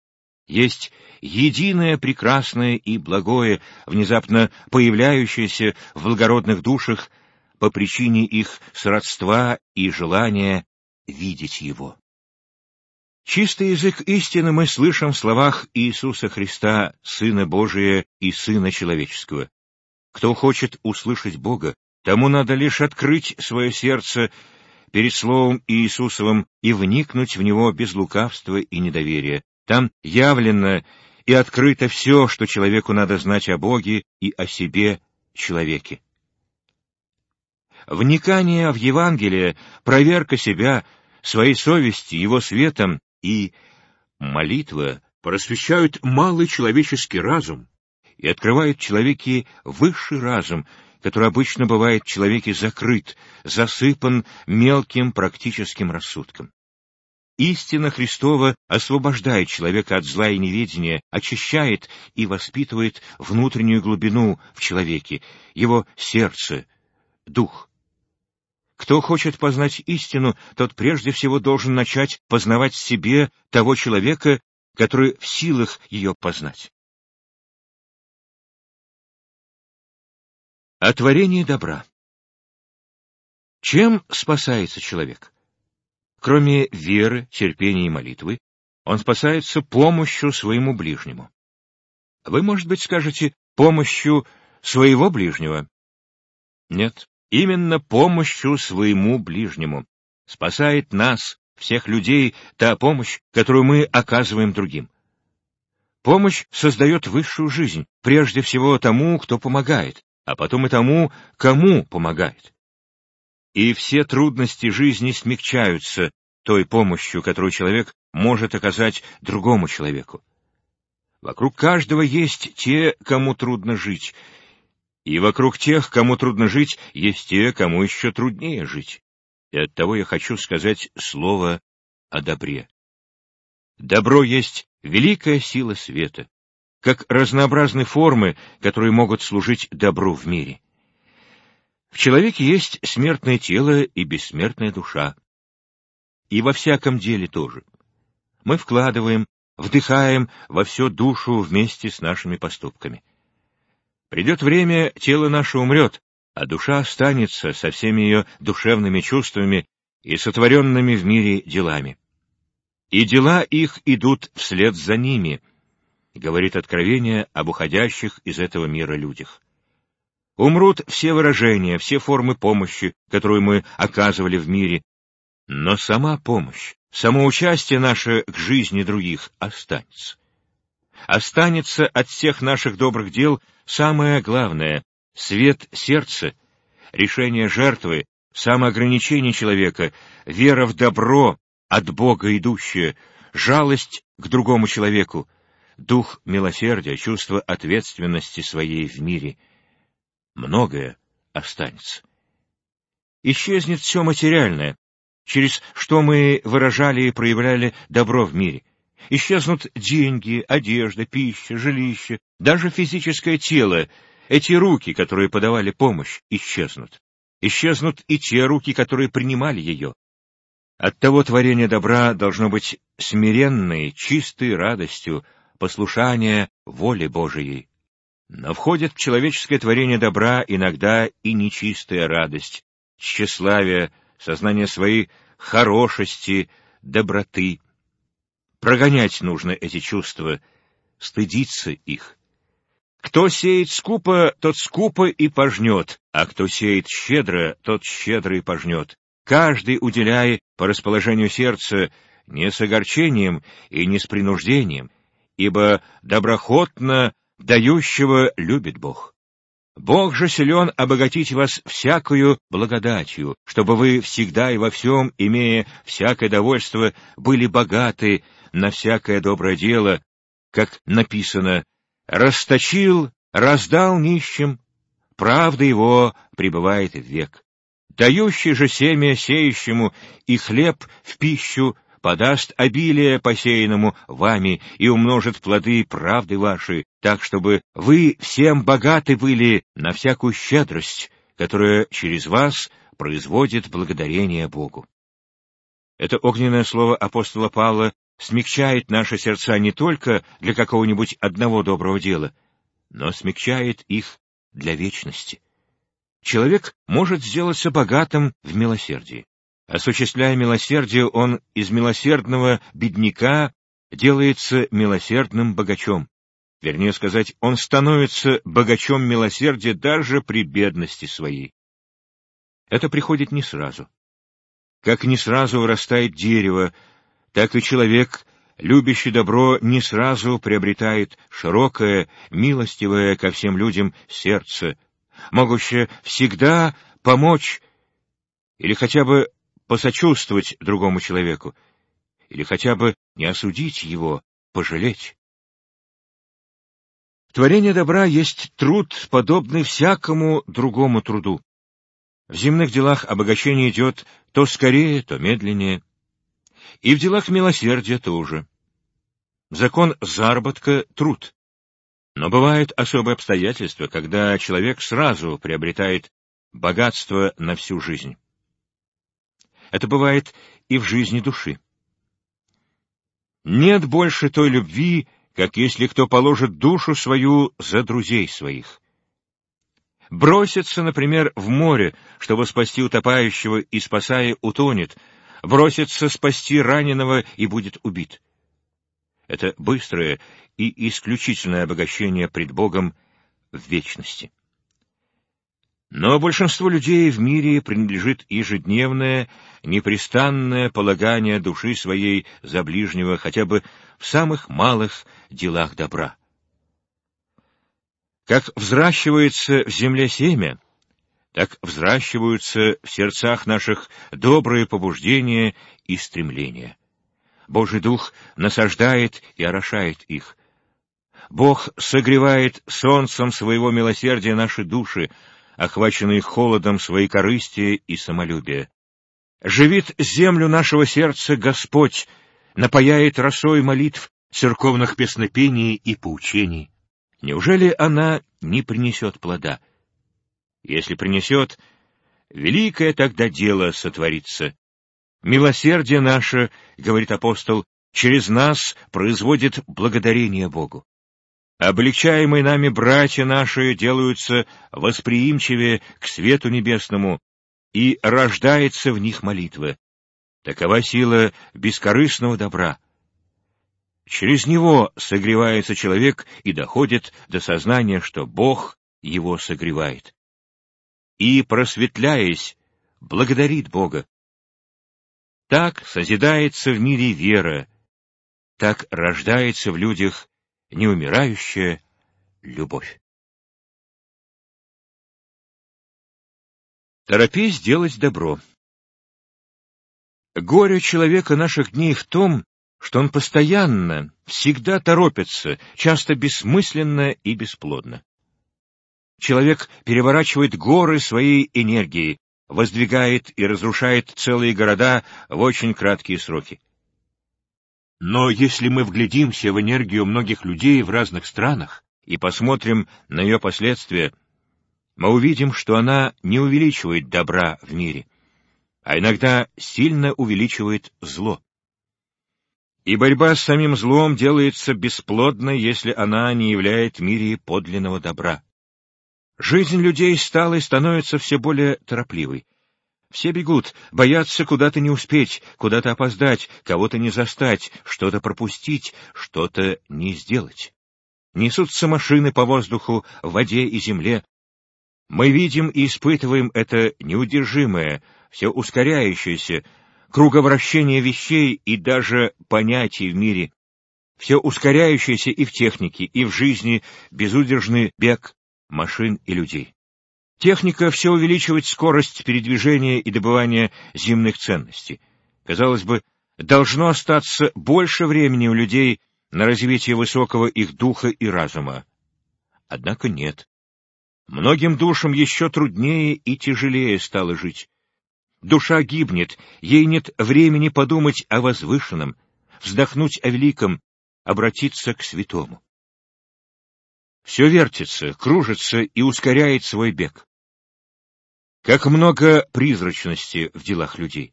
есть единое прекрасное и благое, внезапно появляющееся в благородных душах по причине их сродства и желания видеть его. Чистый язык истины мы слышим в словах Иисуса Христа, Сына Божия и Сына Человеческого. Кто хочет услышать Бога, тому надо лишь открыть свое сердце перед Словом Иисусовым и вникнуть в него без лукавства и недоверия, там явлено и открыто все, что человеку надо знать о Боге и о себе, человеке. Вникание в Евангелие, проверка себя, своей совести, его светом и молитва просвещают малый человеческий разум и открывают человеке высший разум, который обычно бывает в человеке закрыт, засыпан мелким практическим рассудком. Истина Христова освобождает человека от зла и неведения, очищает и воспитывает внутреннюю глубину в человеке, его сердце, дух. Кто хочет познать истину, тот прежде всего должен начать познавать в себе того человека, который в силах ее познать. О творении добра. Чем спасается человек? Кроме веры, терпения и молитвы, он спасается помощью своему ближнему. Вы, может быть, скажете, помощью своего ближнего? Нет, именно помощью своему ближнему. Спасает нас, всех людей, та помощь, которую мы оказываем другим. Помощь создает высшую жизнь, прежде всего тому, кто помогает, а потом и тому, кому помогает и все трудности жизни смягчаются той помощью, которую человек может оказать другому человеку. Вокруг каждого есть те, кому трудно жить, и вокруг тех, кому трудно жить, есть те, кому еще труднее жить. И оттого я хочу сказать слово о добре. Добро есть великая сила света. как разнообразны формы, которые могут служить добру в мире. В человеке есть смертное тело и бессмертная душа. И во всяком деле тоже. Мы вкладываем, вдыхаем во всю душу вместе с нашими поступками. Придет время, тело наше умрет, а душа останется со всеми ее душевными чувствами и сотворенными в мире делами. И дела их идут вслед за ними, говорит Откровение об уходящих из этого мира людях. Умрут все выражения, все формы помощи, которую мы оказывали в мире, но сама помощь, само участие наше к жизни других останется. Останется от всех наших добрых дел самое главное — свет сердца, решение жертвы, самоограничение человека, вера в добро, от Бога идущее, жалость к другому человеку, дух милосердия, чувство ответственности своей в мире. Многое останется. Исчезнет все материальное, через что мы выражали и проявляли добро в мире. Исчезнут деньги, одежда, пища, жилище, даже физическое тело, эти руки, которые подавали помощь, исчезнут. Исчезнут и те руки, которые принимали ее. Оттого творение добра должно быть смиренной, чистой радостью, послушания воле Божией. Но входит в человеческое творение добра иногда и нечистая радость, тщеславие, сознание своей хорошести, доброты. Прогонять нужно эти чувства, стыдиться их. Кто сеет скупо, тот скупо и пожнет, а кто сеет щедро, тот щедро и пожнет. Каждый уделяя по расположению сердца не с огорчением и не с принуждением, ибо доброхотно дающего любит Бог. Бог же силен обогатить вас всякую благодатью, чтобы вы всегда и во всем, имея всякое довольство, были богаты на всякое доброе дело, как написано, «Расточил, раздал нищим, правда его пребывает век». Дающий же семя сеющему и хлеб в пищу подаст обилие посеянному вами и умножит плоды правды ваши, так, чтобы вы всем богаты были на всякую щедрость, которая через вас производит благодарение Богу. Это огненное слово апостола Павла смягчает наши сердца не только для какого-нибудь одного доброго дела, но смягчает их для вечности. Человек может сделаться богатым в милосердии. Осуществляя милосердие, он из милосердного бедняка делается милосердным богачом. Вернее сказать, он становится богачом милосердия даже при бедности своей. Это приходит не сразу. Как не сразу вырастает дерево, так и человек, любящий добро, не сразу приобретает широкое, милостивое ко всем людям сердце, могущее всегда помочь или хотя бы посочувствовать другому человеку, или хотя бы не осудить его, пожалеть. Творение добра есть труд, подобный всякому другому труду. В земных делах обогащение идет то скорее, то медленнее. И в делах милосердия тоже. Закон заработка — труд. Но бывают особые обстоятельства, когда человек сразу приобретает богатство на всю жизнь. Это бывает и в жизни души. Нет больше той любви, как если кто положит душу свою за друзей своих. Бросится, например, в море, чтобы спасти утопающего и, спасая, утонет, бросится спасти раненого и будет убит. Это быстрое и исключительное обогащение пред Богом в вечности. Но большинству людей в мире принадлежит ежедневное, непрестанное полагание души своей за ближнего хотя бы в самых малых делах добра. Как взращивается в земле семя, так взращиваются в сердцах наших добрые побуждения и стремления. Божий Дух насаждает и орошает их. Бог согревает солнцем своего милосердия наши души, охваченные холодом своей корысти и самолюбия. Живит землю нашего сердца Господь, напаяет росой молитв, церковных песнопений и поучений. Неужели она не принесет плода? Если принесет, великое тогда дело сотворится. Милосердие наше, говорит апостол, через нас производит благодарение Богу. Облегчаемые нами братья наши делаются восприимчивее к свету небесному, и рождается в них молитва. Такова сила бескорыстного добра. Через него согревается человек и доходит до сознания, что Бог его согревает. И, просветляясь, благодарит Бога. Так созидается в мире вера, так рождается в людях неумирающая любовь. Торопись делать добро. Горе человека наших дней в том, что он постоянно, всегда торопится, часто бессмысленно и бесплодно. Человек переворачивает горы своей энергии, воздвигает и разрушает целые города в очень краткие сроки. Но если мы вглядимся в энергию многих людей в разных странах и посмотрим на ее последствия, мы увидим, что она не увеличивает добра в мире, а иногда сильно увеличивает зло. И борьба с самим злом делается бесплодной, если она не являет в мире подлинного добра. Жизнь людей стала и становится все более торопливой. Все бегут, боятся куда-то не успеть, куда-то опоздать, кого-то не застать, что-то пропустить, что-то не сделать. Несутся машины по воздуху, в воде и земле. Мы видим и испытываем это неудержимое, все ускоряющееся, круговращение вещей и даже понятий в мире, все ускоряющееся и в технике, и в жизни, безудержный бег машин и людей. Техника все увеличивает скорость передвижения и добывания земных ценностей. Казалось бы, должно остаться больше времени у людей на развитие высокого их духа и разума. Однако нет. Многим душам еще труднее и тяжелее стало жить. Душа гибнет, ей нет времени подумать о возвышенном, вздохнуть о великом, обратиться к святому. Все вертится, кружится и ускоряет свой бег. Как много призрачности в делах людей.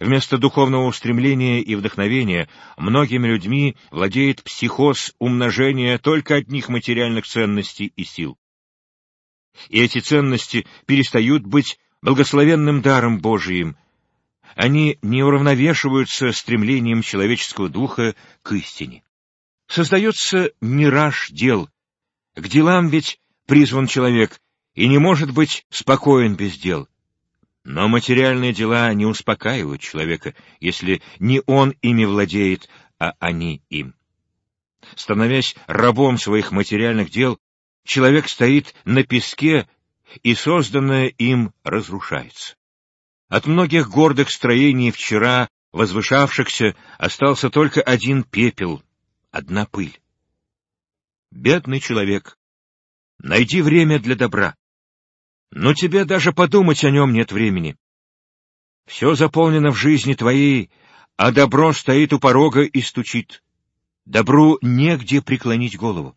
Вместо духовного устремления и вдохновения многими людьми владеет психоз умножения только одних материальных ценностей и сил. И эти ценности перестают быть благословенным даром Божиим. Они не уравновешиваются стремлением человеческого духа к истине. Создается мираж дел. К делам ведь призван человек, и не может быть спокоен без дел. Но материальные дела не успокаивают человека, если не он ими владеет, а они им. Становясь рабом своих материальных дел, человек стоит на песке, и созданное им разрушается. От многих гордых строений вчера, возвышавшихся, остался только один пепел, одна пыль. Бедный человек, найди время для добра но тебе даже подумать о нем нет времени. Все заполнено в жизни твоей, а добро стоит у порога и стучит. Добру негде преклонить голову.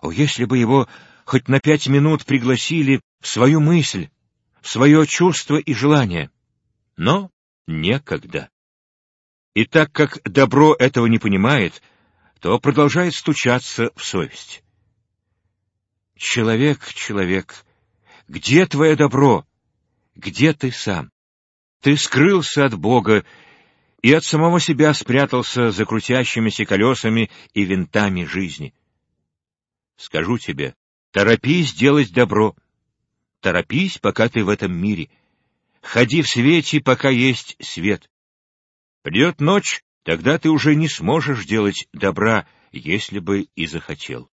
О, если бы его хоть на пять минут пригласили в свою мысль, в свое чувство и желание. Но некогда. И так как добро этого не понимает, то продолжает стучаться в совесть. Человек, человек, где твое добро? Где ты сам? Ты скрылся от Бога и от самого себя спрятался за крутящимися колесами и винтами жизни. Скажу тебе, торопись делать добро. Торопись, пока ты в этом мире. Ходи в свете, пока есть свет. Придет ночь, тогда ты уже не сможешь делать добра, если бы и захотел.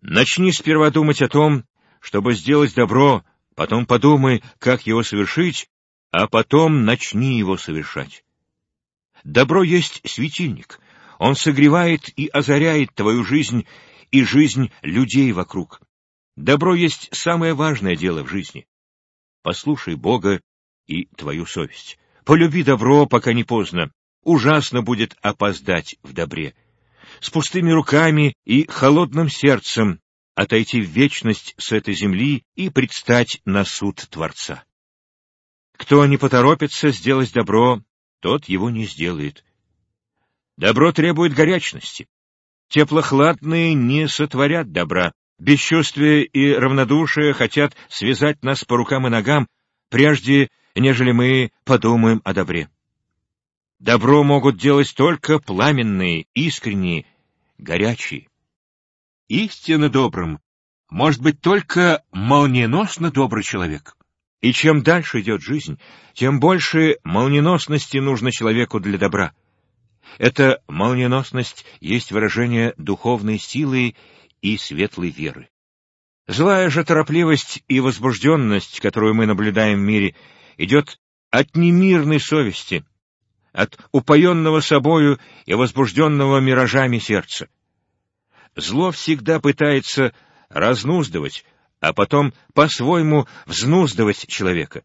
Начни сперва думать о том, чтобы сделать добро, потом подумай, как его совершить, а потом начни его совершать. Добро есть светильник. Он согревает и озаряет твою жизнь и жизнь людей вокруг. Добро есть самое важное дело в жизни. Послушай Бога и твою совесть. Полюби добро, пока не поздно. Ужасно будет опоздать в добре. с пустыми руками и холодным сердцем отойти в вечность с этой земли и предстать на суд Творца. Кто не поторопится сделать добро, тот его не сделает. Добро требует горячности. Теплохладные не сотворят добра. Бесчувствие и равнодушие хотят связать нас по рукам и ногам, прежде нежели мы подумаем о добре. Добро могут делать только пламенные, искренние, горячие. Истинно добрым может быть только молниеносно добрый человек. И чем дальше идет жизнь, тем больше молниеносности нужно человеку для добра. Эта молниеносность есть выражение духовной силы и светлой веры. Злая же торопливость и возбужденность, которую мы наблюдаем в мире, идет от немирной совести, от упоенного собою и возбужденного миражами сердца. Зло всегда пытается разнуздывать, а потом по-своему взнуздывать человека.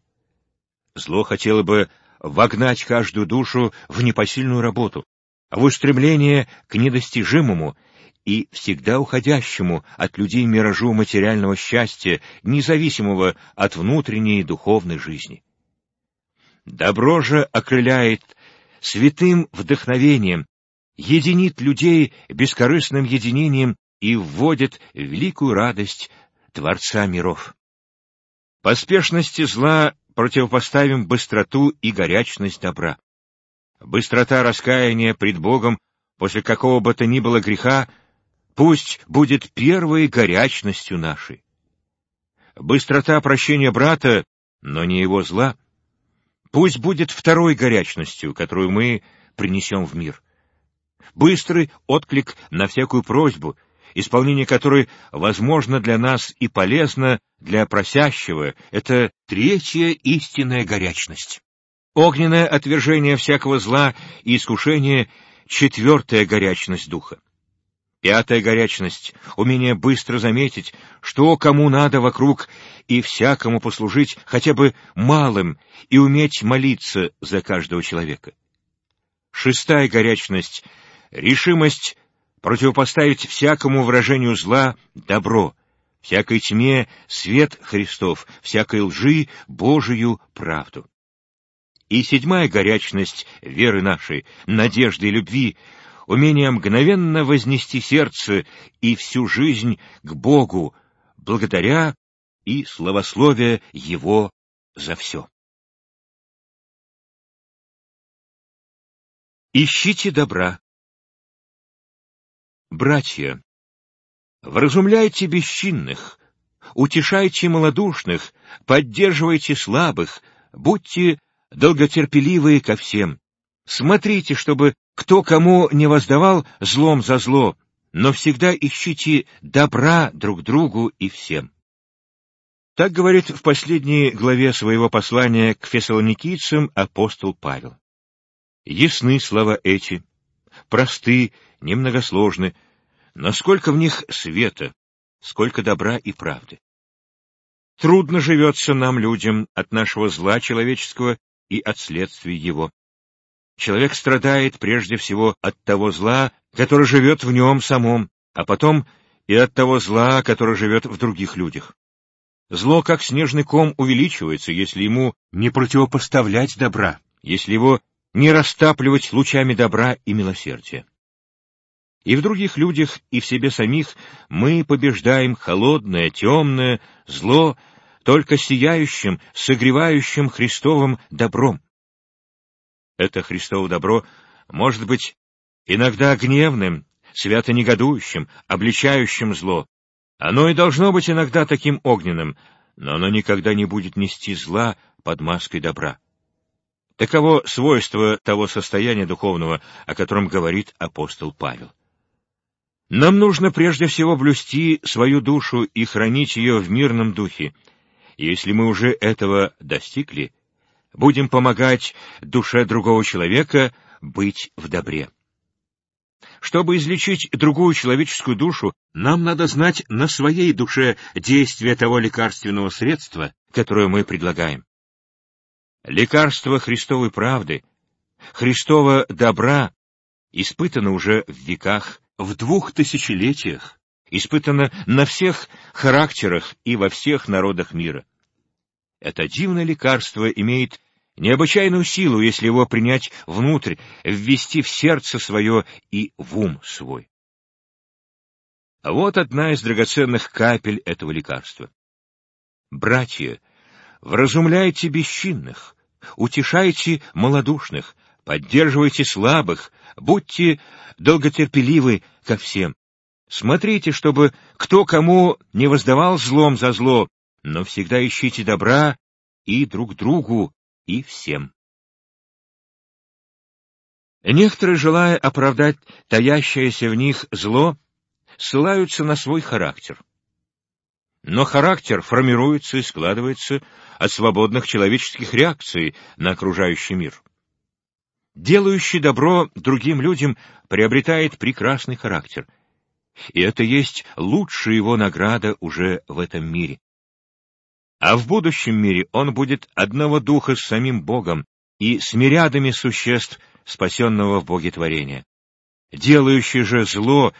Зло хотело бы вогнать каждую душу в непосильную работу, в устремление к недостижимому и всегда уходящему от людей миражу материального счастья, независимого от внутренней духовной жизни. Добро же окрыляет святым вдохновением, единит людей бескорыстным единением и вводит в великую радость Творца миров. Поспешности зла противопоставим быстроту и горячность добра. Быстрота раскаяния пред Богом после какого бы то ни было греха пусть будет первой горячностью нашей. Быстрота прощения брата, но не его зла, пусть будет второй горячностью, которую мы принесем в мир. Быстрый отклик на всякую просьбу, исполнение которой возможно для нас и полезно для просящего, это третья истинная горячность. Огненное отвержение всякого зла и искушения — четвертая горячность духа. Пятая горячность — умение быстро заметить, что кому надо вокруг, и всякому послужить хотя бы малым, и уметь молиться за каждого человека. Шестая горячность — решимость противопоставить всякому выражению зла добро, всякой тьме свет Христов, всякой лжи Божию правду. И седьмая горячность веры нашей, надежды и любви — умение мгновенно вознести сердце и всю жизнь к Богу, благодаря и славословие Его за все. Ищите добра. Братья, вразумляйте бесчинных, утешайте малодушных, поддерживайте слабых, будьте долготерпеливые ко всем. Смотрите, чтобы кто кому не воздавал злом за зло, но всегда ищите добра друг другу и всем. Так говорит в последней главе своего послания к фессалоникийцам апостол Павел. Ясны слова эти, просты, немногосложны, но сколько в них света, сколько добра и правды. Трудно живется нам, людям, от нашего зла человеческого и от следствий его. Человек страдает прежде всего от того зла, который живет в нем самом, а потом и от того зла, который живет в других людях. Зло, как снежный ком, увеличивается, если ему не противопоставлять добра, если его не растапливать лучами добра и милосердия. И в других людях, и в себе самих мы побеждаем холодное, темное зло только сияющим, согревающим Христовым добром. Это Христово добро может быть иногда гневным, свято негодующим, обличающим зло. Оно и должно быть иногда таким огненным, но оно никогда не будет нести зла под маской добра. Таково свойство того состояния духовного, о котором говорит апостол Павел. Нам нужно прежде всего блюсти свою душу и хранить ее в мирном духе. Если мы уже этого достигли, будем помогать душе другого человека быть в добре. Чтобы излечить другую человеческую душу, нам надо знать на своей душе действие того лекарственного средства, которое мы предлагаем. Лекарство Христовой правды, Христова добра испытано уже в веках в двух тысячелетиях, испытано на всех характерах и во всех народах мира. Это дивное лекарство имеет необычайную силу, если его принять внутрь, ввести в сердце свое и в ум свой. Вот одна из драгоценных капель этого лекарства. Братья, вразумляйте бесчинных, утешайте малодушных, поддерживайте слабых, будьте долготерпеливы ко всем. Смотрите, чтобы кто кому не воздавал злом за зло, но всегда ищите добра и друг другу, и всем. Некоторые, желая оправдать таящееся в них зло, ссылаются на свой характер. Но характер формируется и складывается от свободных человеческих реакций на окружающий мир. Делающий добро другим людям приобретает прекрасный характер, и это есть лучшая его награда уже в этом мире. А в будущем мире он будет одного духа с самим Богом и с мириадами существ, спасенного в Боге творения. Делающий же зло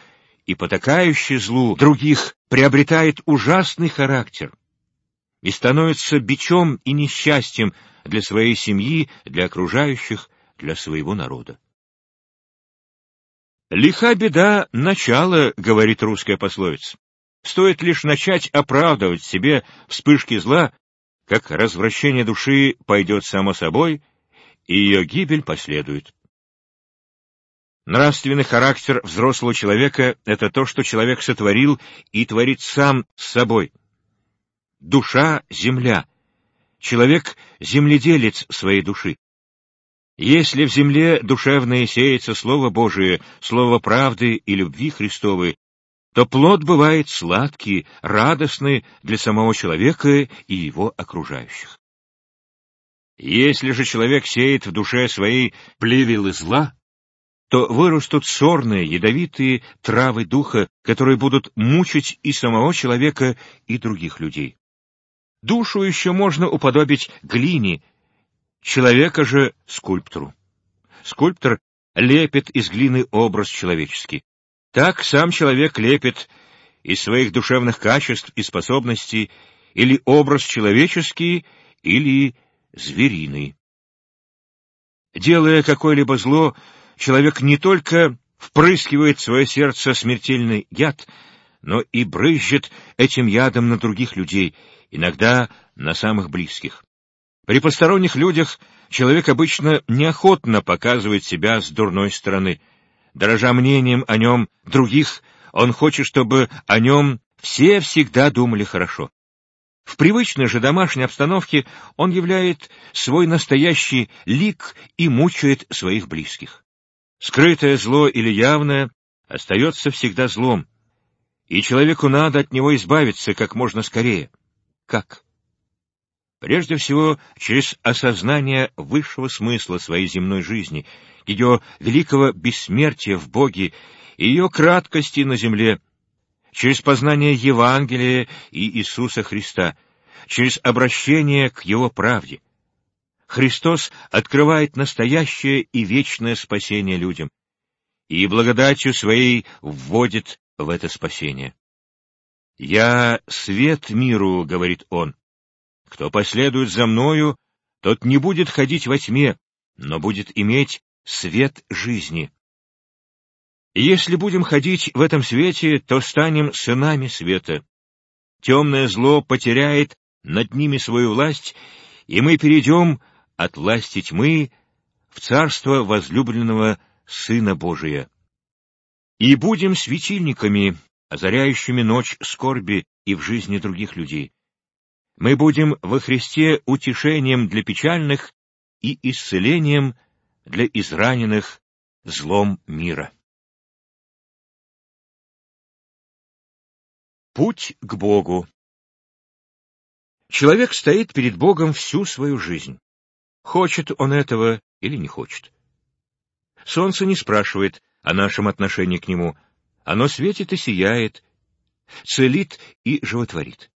и потакающий злу других приобретает ужасный характер и становится бичом и несчастьем для своей семьи, для окружающих, для своего народа. «Лиха беда — начало», — говорит русская пословица. Стоит лишь начать оправдывать себе вспышки зла, как развращение души пойдет само собой, и ее гибель последует. Нравственный характер взрослого человека — это то, что человек сотворил и творит сам с собой. Душа — земля. Человек — земледелец своей души. Если в земле душевное сеется Слово Божие, Слово правды и любви Христовой, то плод бывает сладкий, радостный для самого человека и его окружающих. Если же человек сеет в душе своей плевелы зла, то вырастут сорные, ядовитые травы духа, которые будут мучить и самого человека, и других людей. Душу еще можно уподобить глине, человека же — скульптору. Скульптор лепит из глины образ человеческий. Так сам человек лепит из своих душевных качеств и способностей или образ человеческий, или звериный. Делая какое-либо зло, человек не только впрыскивает в свое сердце смертельный яд, но и брызжет этим ядом на других людей, иногда на самых близких. При посторонних людях человек обычно неохотно показывает себя с дурной стороны. Дорожа мнением о нем других, он хочет, чтобы о нем все всегда думали хорошо. В привычной же домашней обстановке он являет свой настоящий лик и мучает своих близких. Скрытое зло или явное остается всегда злом, и человеку надо от него избавиться как можно скорее. Как? Прежде всего, через осознание высшего смысла своей земной жизни, ее великого бессмертия в Боге и ее краткости на земле, через познание Евангелия и Иисуса Христа, через обращение к Его правде. Христос открывает настоящее и вечное спасение людям, и благодатью Своей вводит в это спасение. «Я свет миру», — говорит Он. «Кто последует за Мною, тот не будет ходить во тьме, но будет иметь свет жизни». если будем ходить в этом свете, то станем сынами света. Темное зло потеряет над ними свою власть, и мы перейдем от власти тьмы в царство возлюбленного Сына Божия. И будем светильниками, озаряющими ночь скорби и в жизни других людей. Мы будем во Христе утешением для печальных и исцелением для израненных злом мира. Путь к Богу Человек стоит перед Богом всю свою жизнь. Хочет он этого или не хочет. Солнце не спрашивает о нашем отношении к нему. Оно светит и сияет, целит и животворит.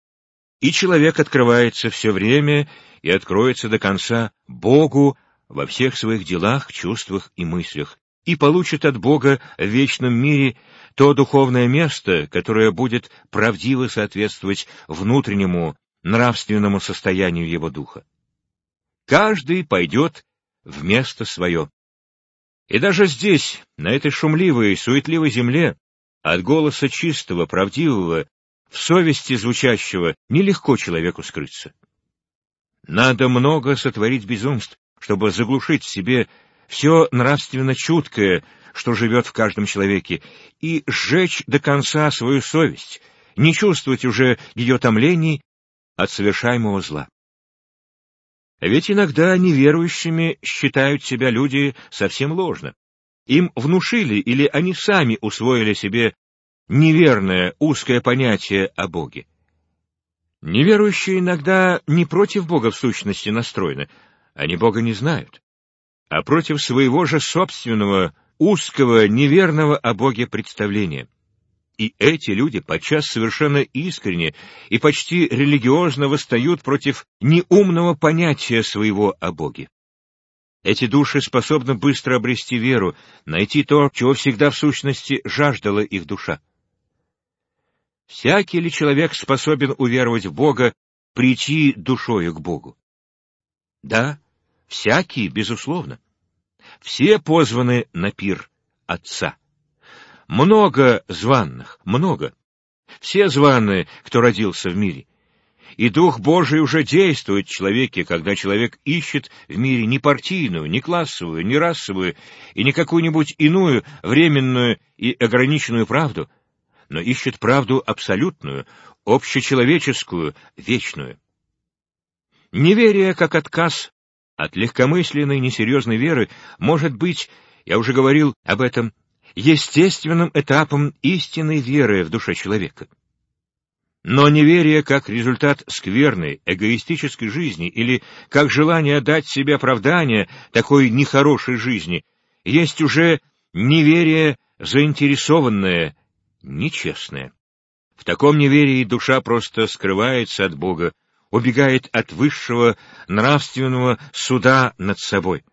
И человек открывается все время и откроется до конца Богу во всех своих делах, чувствах и мыслях, и получит от Бога в вечном мире то духовное место, которое будет правдиво соответствовать внутреннему нравственному состоянию его духа. Каждый пойдет в место свое. И даже здесь, на этой шумливой, суетливой земле, от голоса чистого, правдивого, в совести звучащего, нелегко человеку скрыться. Надо много сотворить безумств, чтобы заглушить в себе все нравственно чуткое, что живет в каждом человеке, и сжечь до конца свою совесть, не чувствовать уже ее томлений от совершаемого зла. Ведь иногда неверующими считают себя люди совсем ложно. Им внушили или они сами усвоили себе неверное узкое понятие о Боге. Неверующие иногда не против Бога в сущности настроены, они Бога не знают, а против своего же собственного узкого, неверного о Боге представления. И эти люди подчас совершенно искренне и почти религиозно восстают против неумного понятия своего о Боге. Эти души способны быстро обрести веру, найти то, чего всегда в сущности жаждала их душа. Всякий ли человек способен уверовать в Бога, прийти душою к Богу? Да, всякий, безусловно. Все позваны на пир Отца. Много званных, много. Все званые, кто родился в мире. И Дух Божий уже действует в человеке, когда человек ищет в мире не партийную, не классовую, не расовую и не какую-нибудь иную, временную и ограниченную правду, но ищет правду абсолютную, общечеловеческую, вечную. Неверие как отказ от легкомысленной, несерьезной веры может быть, я уже говорил об этом, естественным этапом истинной веры в душе человека. Но неверие как результат скверной, эгоистической жизни или как желание дать себе оправдание такой нехорошей жизни есть уже неверие заинтересованное, нечестное. В таком неверии душа просто скрывается от Бога, убегает от высшего нравственного суда над собой.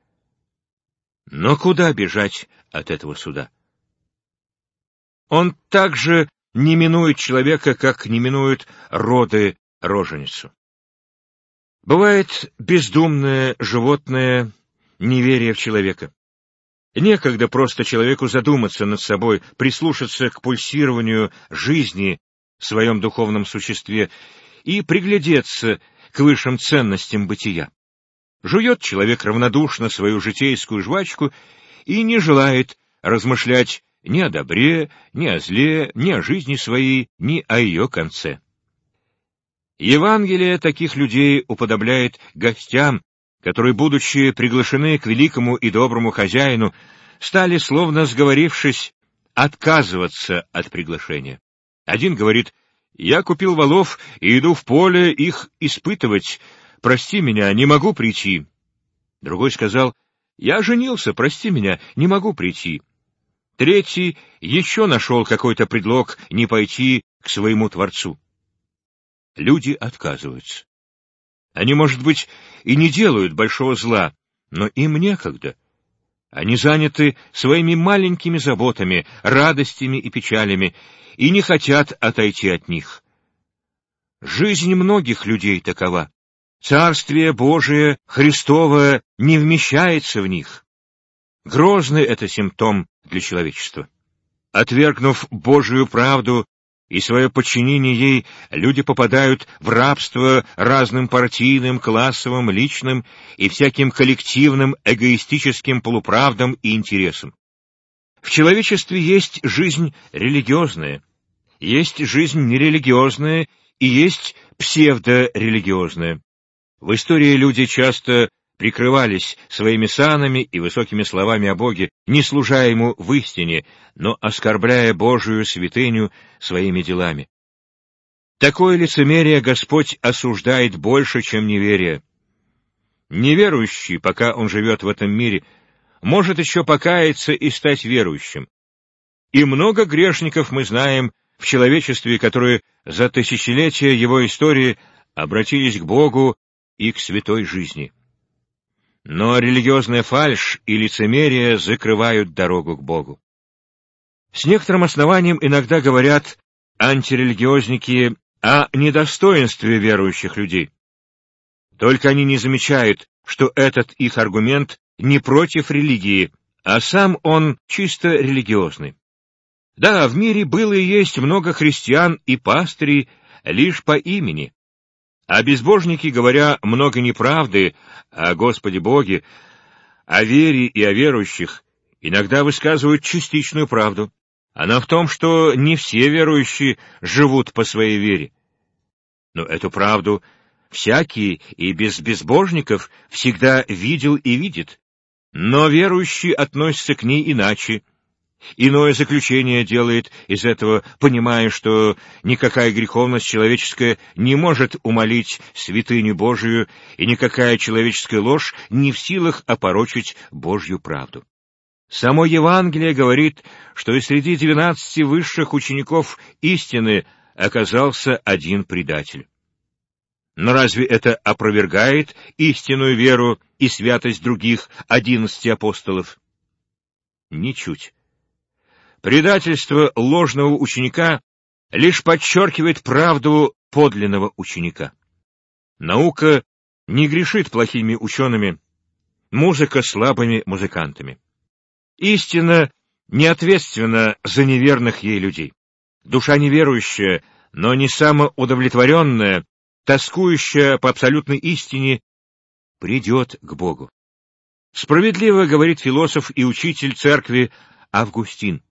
Но куда бежать от этого суда? Он также не минует человека, как не минуют роды роженицу. Бывает бездумное животное неверие в человека. Некогда просто человеку задуматься над собой, прислушаться к пульсированию жизни в своем духовном существе и приглядеться к высшим ценностям бытия. Жует человек равнодушно свою житейскую жвачку и не желает размышлять ни о добре, ни о зле, ни о жизни своей, ни о ее конце. Евангелие таких людей уподобляет гостям, которые, будучи приглашены к великому и доброму хозяину, стали, словно сговорившись, отказываться от приглашения. Один говорит, «Я купил валов и иду в поле их испытывать. Прости меня, не могу прийти». Другой сказал, «Я женился, прости меня, не могу прийти». Третий еще нашел какой-то предлог не пойти к своему Творцу. Люди отказываются. Они, может быть, и не делают большого зла, но им некогда. Они заняты своими маленькими заботами, радостями и печалями, и не хотят отойти от них. Жизнь многих людей такова. Царствие Божие, Христовое, не вмещается в них. Грозный это симптом для человечества. Отвергнув Божию правду и свое подчинение ей, люди попадают в рабство разным партийным, классовым, личным и всяким коллективным эгоистическим полуправдам и интересам. В человечестве есть жизнь религиозная, есть жизнь нерелигиозная и есть псевдорелигиозная. В истории люди часто прикрывались своими санами и высокими словами о Боге, не служа Ему в истине, но оскорбляя Божию святыню своими делами. Такое лицемерие Господь осуждает больше, чем неверие. Неверующий, пока он живет в этом мире, может еще покаяться и стать верующим. И много грешников мы знаем в человечестве, которые за тысячелетия его истории обратились к Богу и к святой жизни. Но религиозная фальшь и лицемерие закрывают дорогу к Богу. С некоторым основанием иногда говорят антирелигиозники о недостоинстве верующих людей. Только они не замечают, что этот их аргумент не против религии, а сам он чисто религиозный. Да, в мире было и есть много христиан и пастырей лишь по имени. А безбожники, говоря много неправды о Господе Боге, о вере и о верующих, иногда высказывают частичную правду. Она в том, что не все верующие живут по своей вере. Но эту правду всякий и без безбожников всегда видел и видит. Но верующий относится к ней иначе, Иное заключение делает из этого, понимая, что никакая греховность человеческая не может умолить святыню Божию, и никакая человеческая ложь не в силах опорочить Божью правду. Само Евангелие говорит, что и среди двенадцати высших учеников истины оказался один предатель. Но разве это опровергает истинную веру и святость других одиннадцати апостолов? Ничуть. Предательство ложного ученика лишь подчеркивает правду подлинного ученика. Наука не грешит плохими учеными, музыка — слабыми музыкантами. Истина не ответственна за неверных ей людей. Душа неверующая, но не самоудовлетворенная, тоскующая по абсолютной истине, придет к Богу. Справедливо говорит философ и учитель церкви Августин.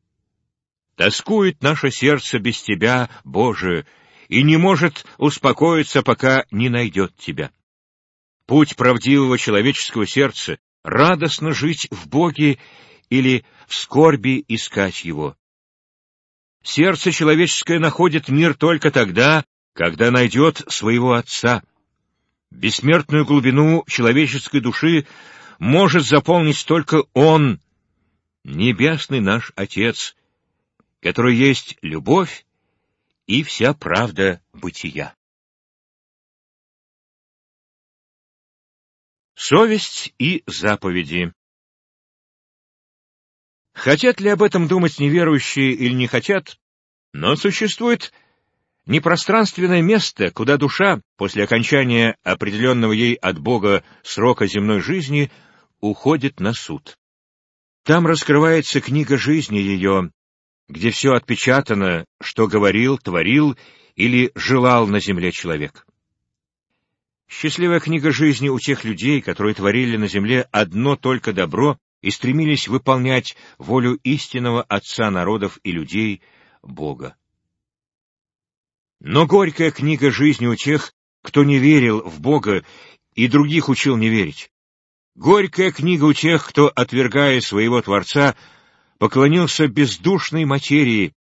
Тоскует наше сердце без Тебя, Боже, и не может успокоиться, пока не найдет Тебя. Путь правдивого человеческого сердца — радостно жить в Боге или в скорби искать Его. Сердце человеческое находит мир только тогда, когда найдет своего Отца. Бессмертную глубину человеческой души может заполнить только Он, небесный наш Отец, который есть любовь и вся правда бытия. Совесть и заповеди Хотят ли об этом думать неверующие или не хотят, но существует непространственное место, куда душа, после окончания определенного ей от Бога срока земной жизни, уходит на суд. Там раскрывается книга жизни ее, где все отпечатано, что говорил, творил или желал на земле человек. Счастливая книга жизни у тех людей, которые творили на земле одно только добро и стремились выполнять волю истинного Отца народов и людей, Бога. Но горькая книга жизни у тех, кто не верил в Бога и других учил не верить. Горькая книга у тех, кто, отвергая своего Творца, поклонился бездушной материи,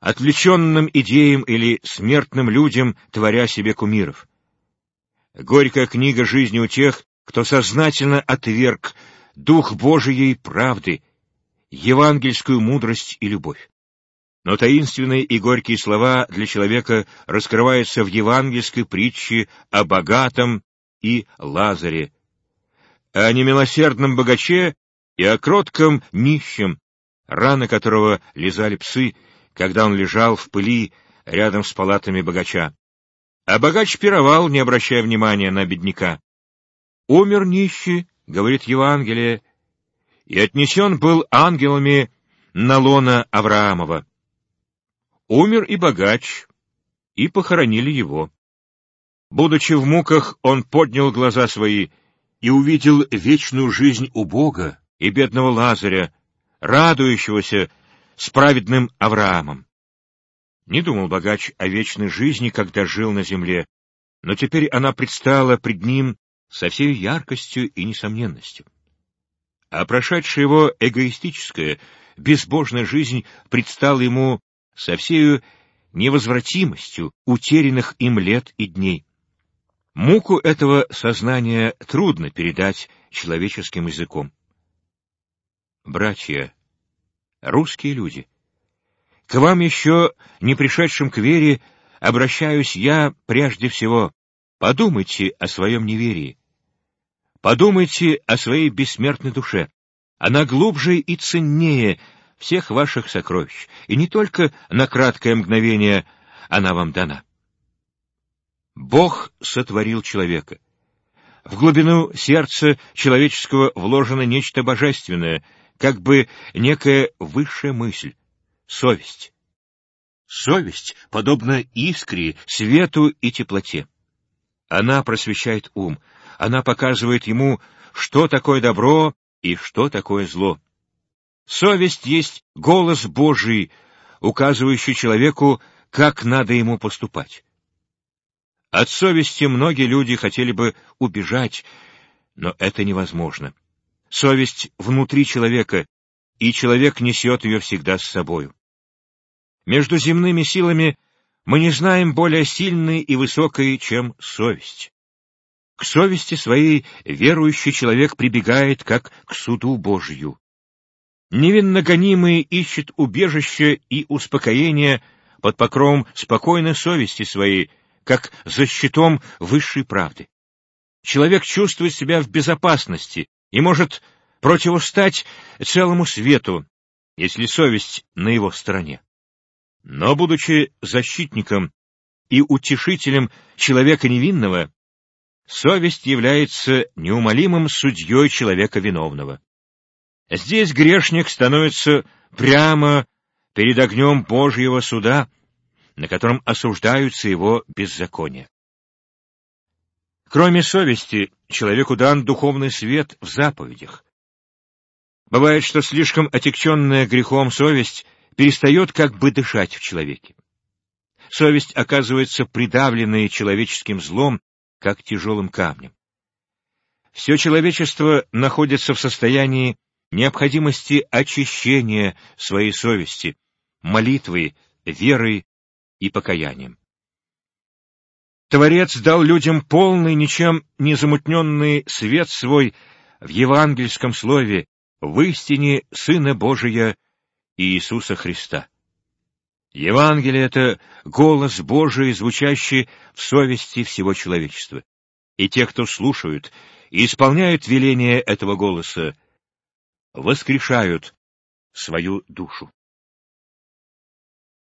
отвлеченным идеям или смертным людям, творя себе кумиров. Горькая книга жизни у тех, кто сознательно отверг дух Божией правды, евангельскую мудрость и любовь. Но таинственные и горькие слова для человека раскрываются в евангельской притче о богатом и Лазаре, о немилосердном богаче и о кротком нищем, раны которого лизали псы, когда он лежал в пыли рядом с палатами богача. А богач пировал, не обращая внимания на бедняка. «Умер нищий», — говорит Евангелие, — «и отнесен был ангелами на лона Авраамова. Умер и богач, и похоронили его. Будучи в муках, он поднял глаза свои и увидел вечную жизнь у Бога и бедного Лазаря, радующегося с праведным Авраамом. Не думал богач о вечной жизни, когда жил на земле, но теперь она предстала пред ним со всей яркостью и несомненностью. А прошедшая его эгоистическая, безбожная жизнь предстала ему со всею невозвратимостью утерянных им лет и дней. Муку этого сознания трудно передать человеческим языком. Братья, русские люди, к вам еще, не пришедшим к вере, обращаюсь я прежде всего. Подумайте о своем неверии. Подумайте о своей бессмертной душе. Она глубже и ценнее всех ваших сокровищ, и не только на краткое мгновение она вам дана. Бог сотворил человека. В глубину сердца человеческого вложено нечто божественное, как бы некая высшая мысль — совесть. Совесть подобна искре, свету и теплоте. Она просвещает ум, она показывает ему, что такое добро и что такое зло. Совесть есть голос Божий, указывающий человеку, как надо ему поступать. От совести многие люди хотели бы убежать, но это невозможно. Совесть внутри человека, и человек несет ее всегда с собою. Между земными силами мы не знаем более сильной и высокой, чем совесть. К совести своей верующий человек прибегает, как к суду Божью. Невинно гонимый ищет убежище и успокоение под покровом спокойной совести своей, как за щитом высшей правды. Человек чувствует себя в безопасности и может противостать целому свету, если совесть на его стороне. Но, будучи защитником и утешителем человека невинного, совесть является неумолимым судьей человека виновного. Здесь грешник становится прямо перед огнем Божьего суда, на котором осуждаются его беззакония. Кроме совести, человеку дан духовный свет в заповедях. Бывает, что слишком отягченная грехом совесть перестает как бы дышать в человеке. Совесть оказывается придавленной человеческим злом, как тяжелым камнем. Все человечество находится в состоянии необходимости очищения своей совести, молитвой, верой и покаянием. Творец дал людям полный, ничем не замутненный свет свой в евангельском слове, в истине Сына Божия Иисуса Христа. Евангелие — это голос Божий, звучащий в совести всего человечества. И те, кто слушают и исполняют веление этого голоса, воскрешают свою душу.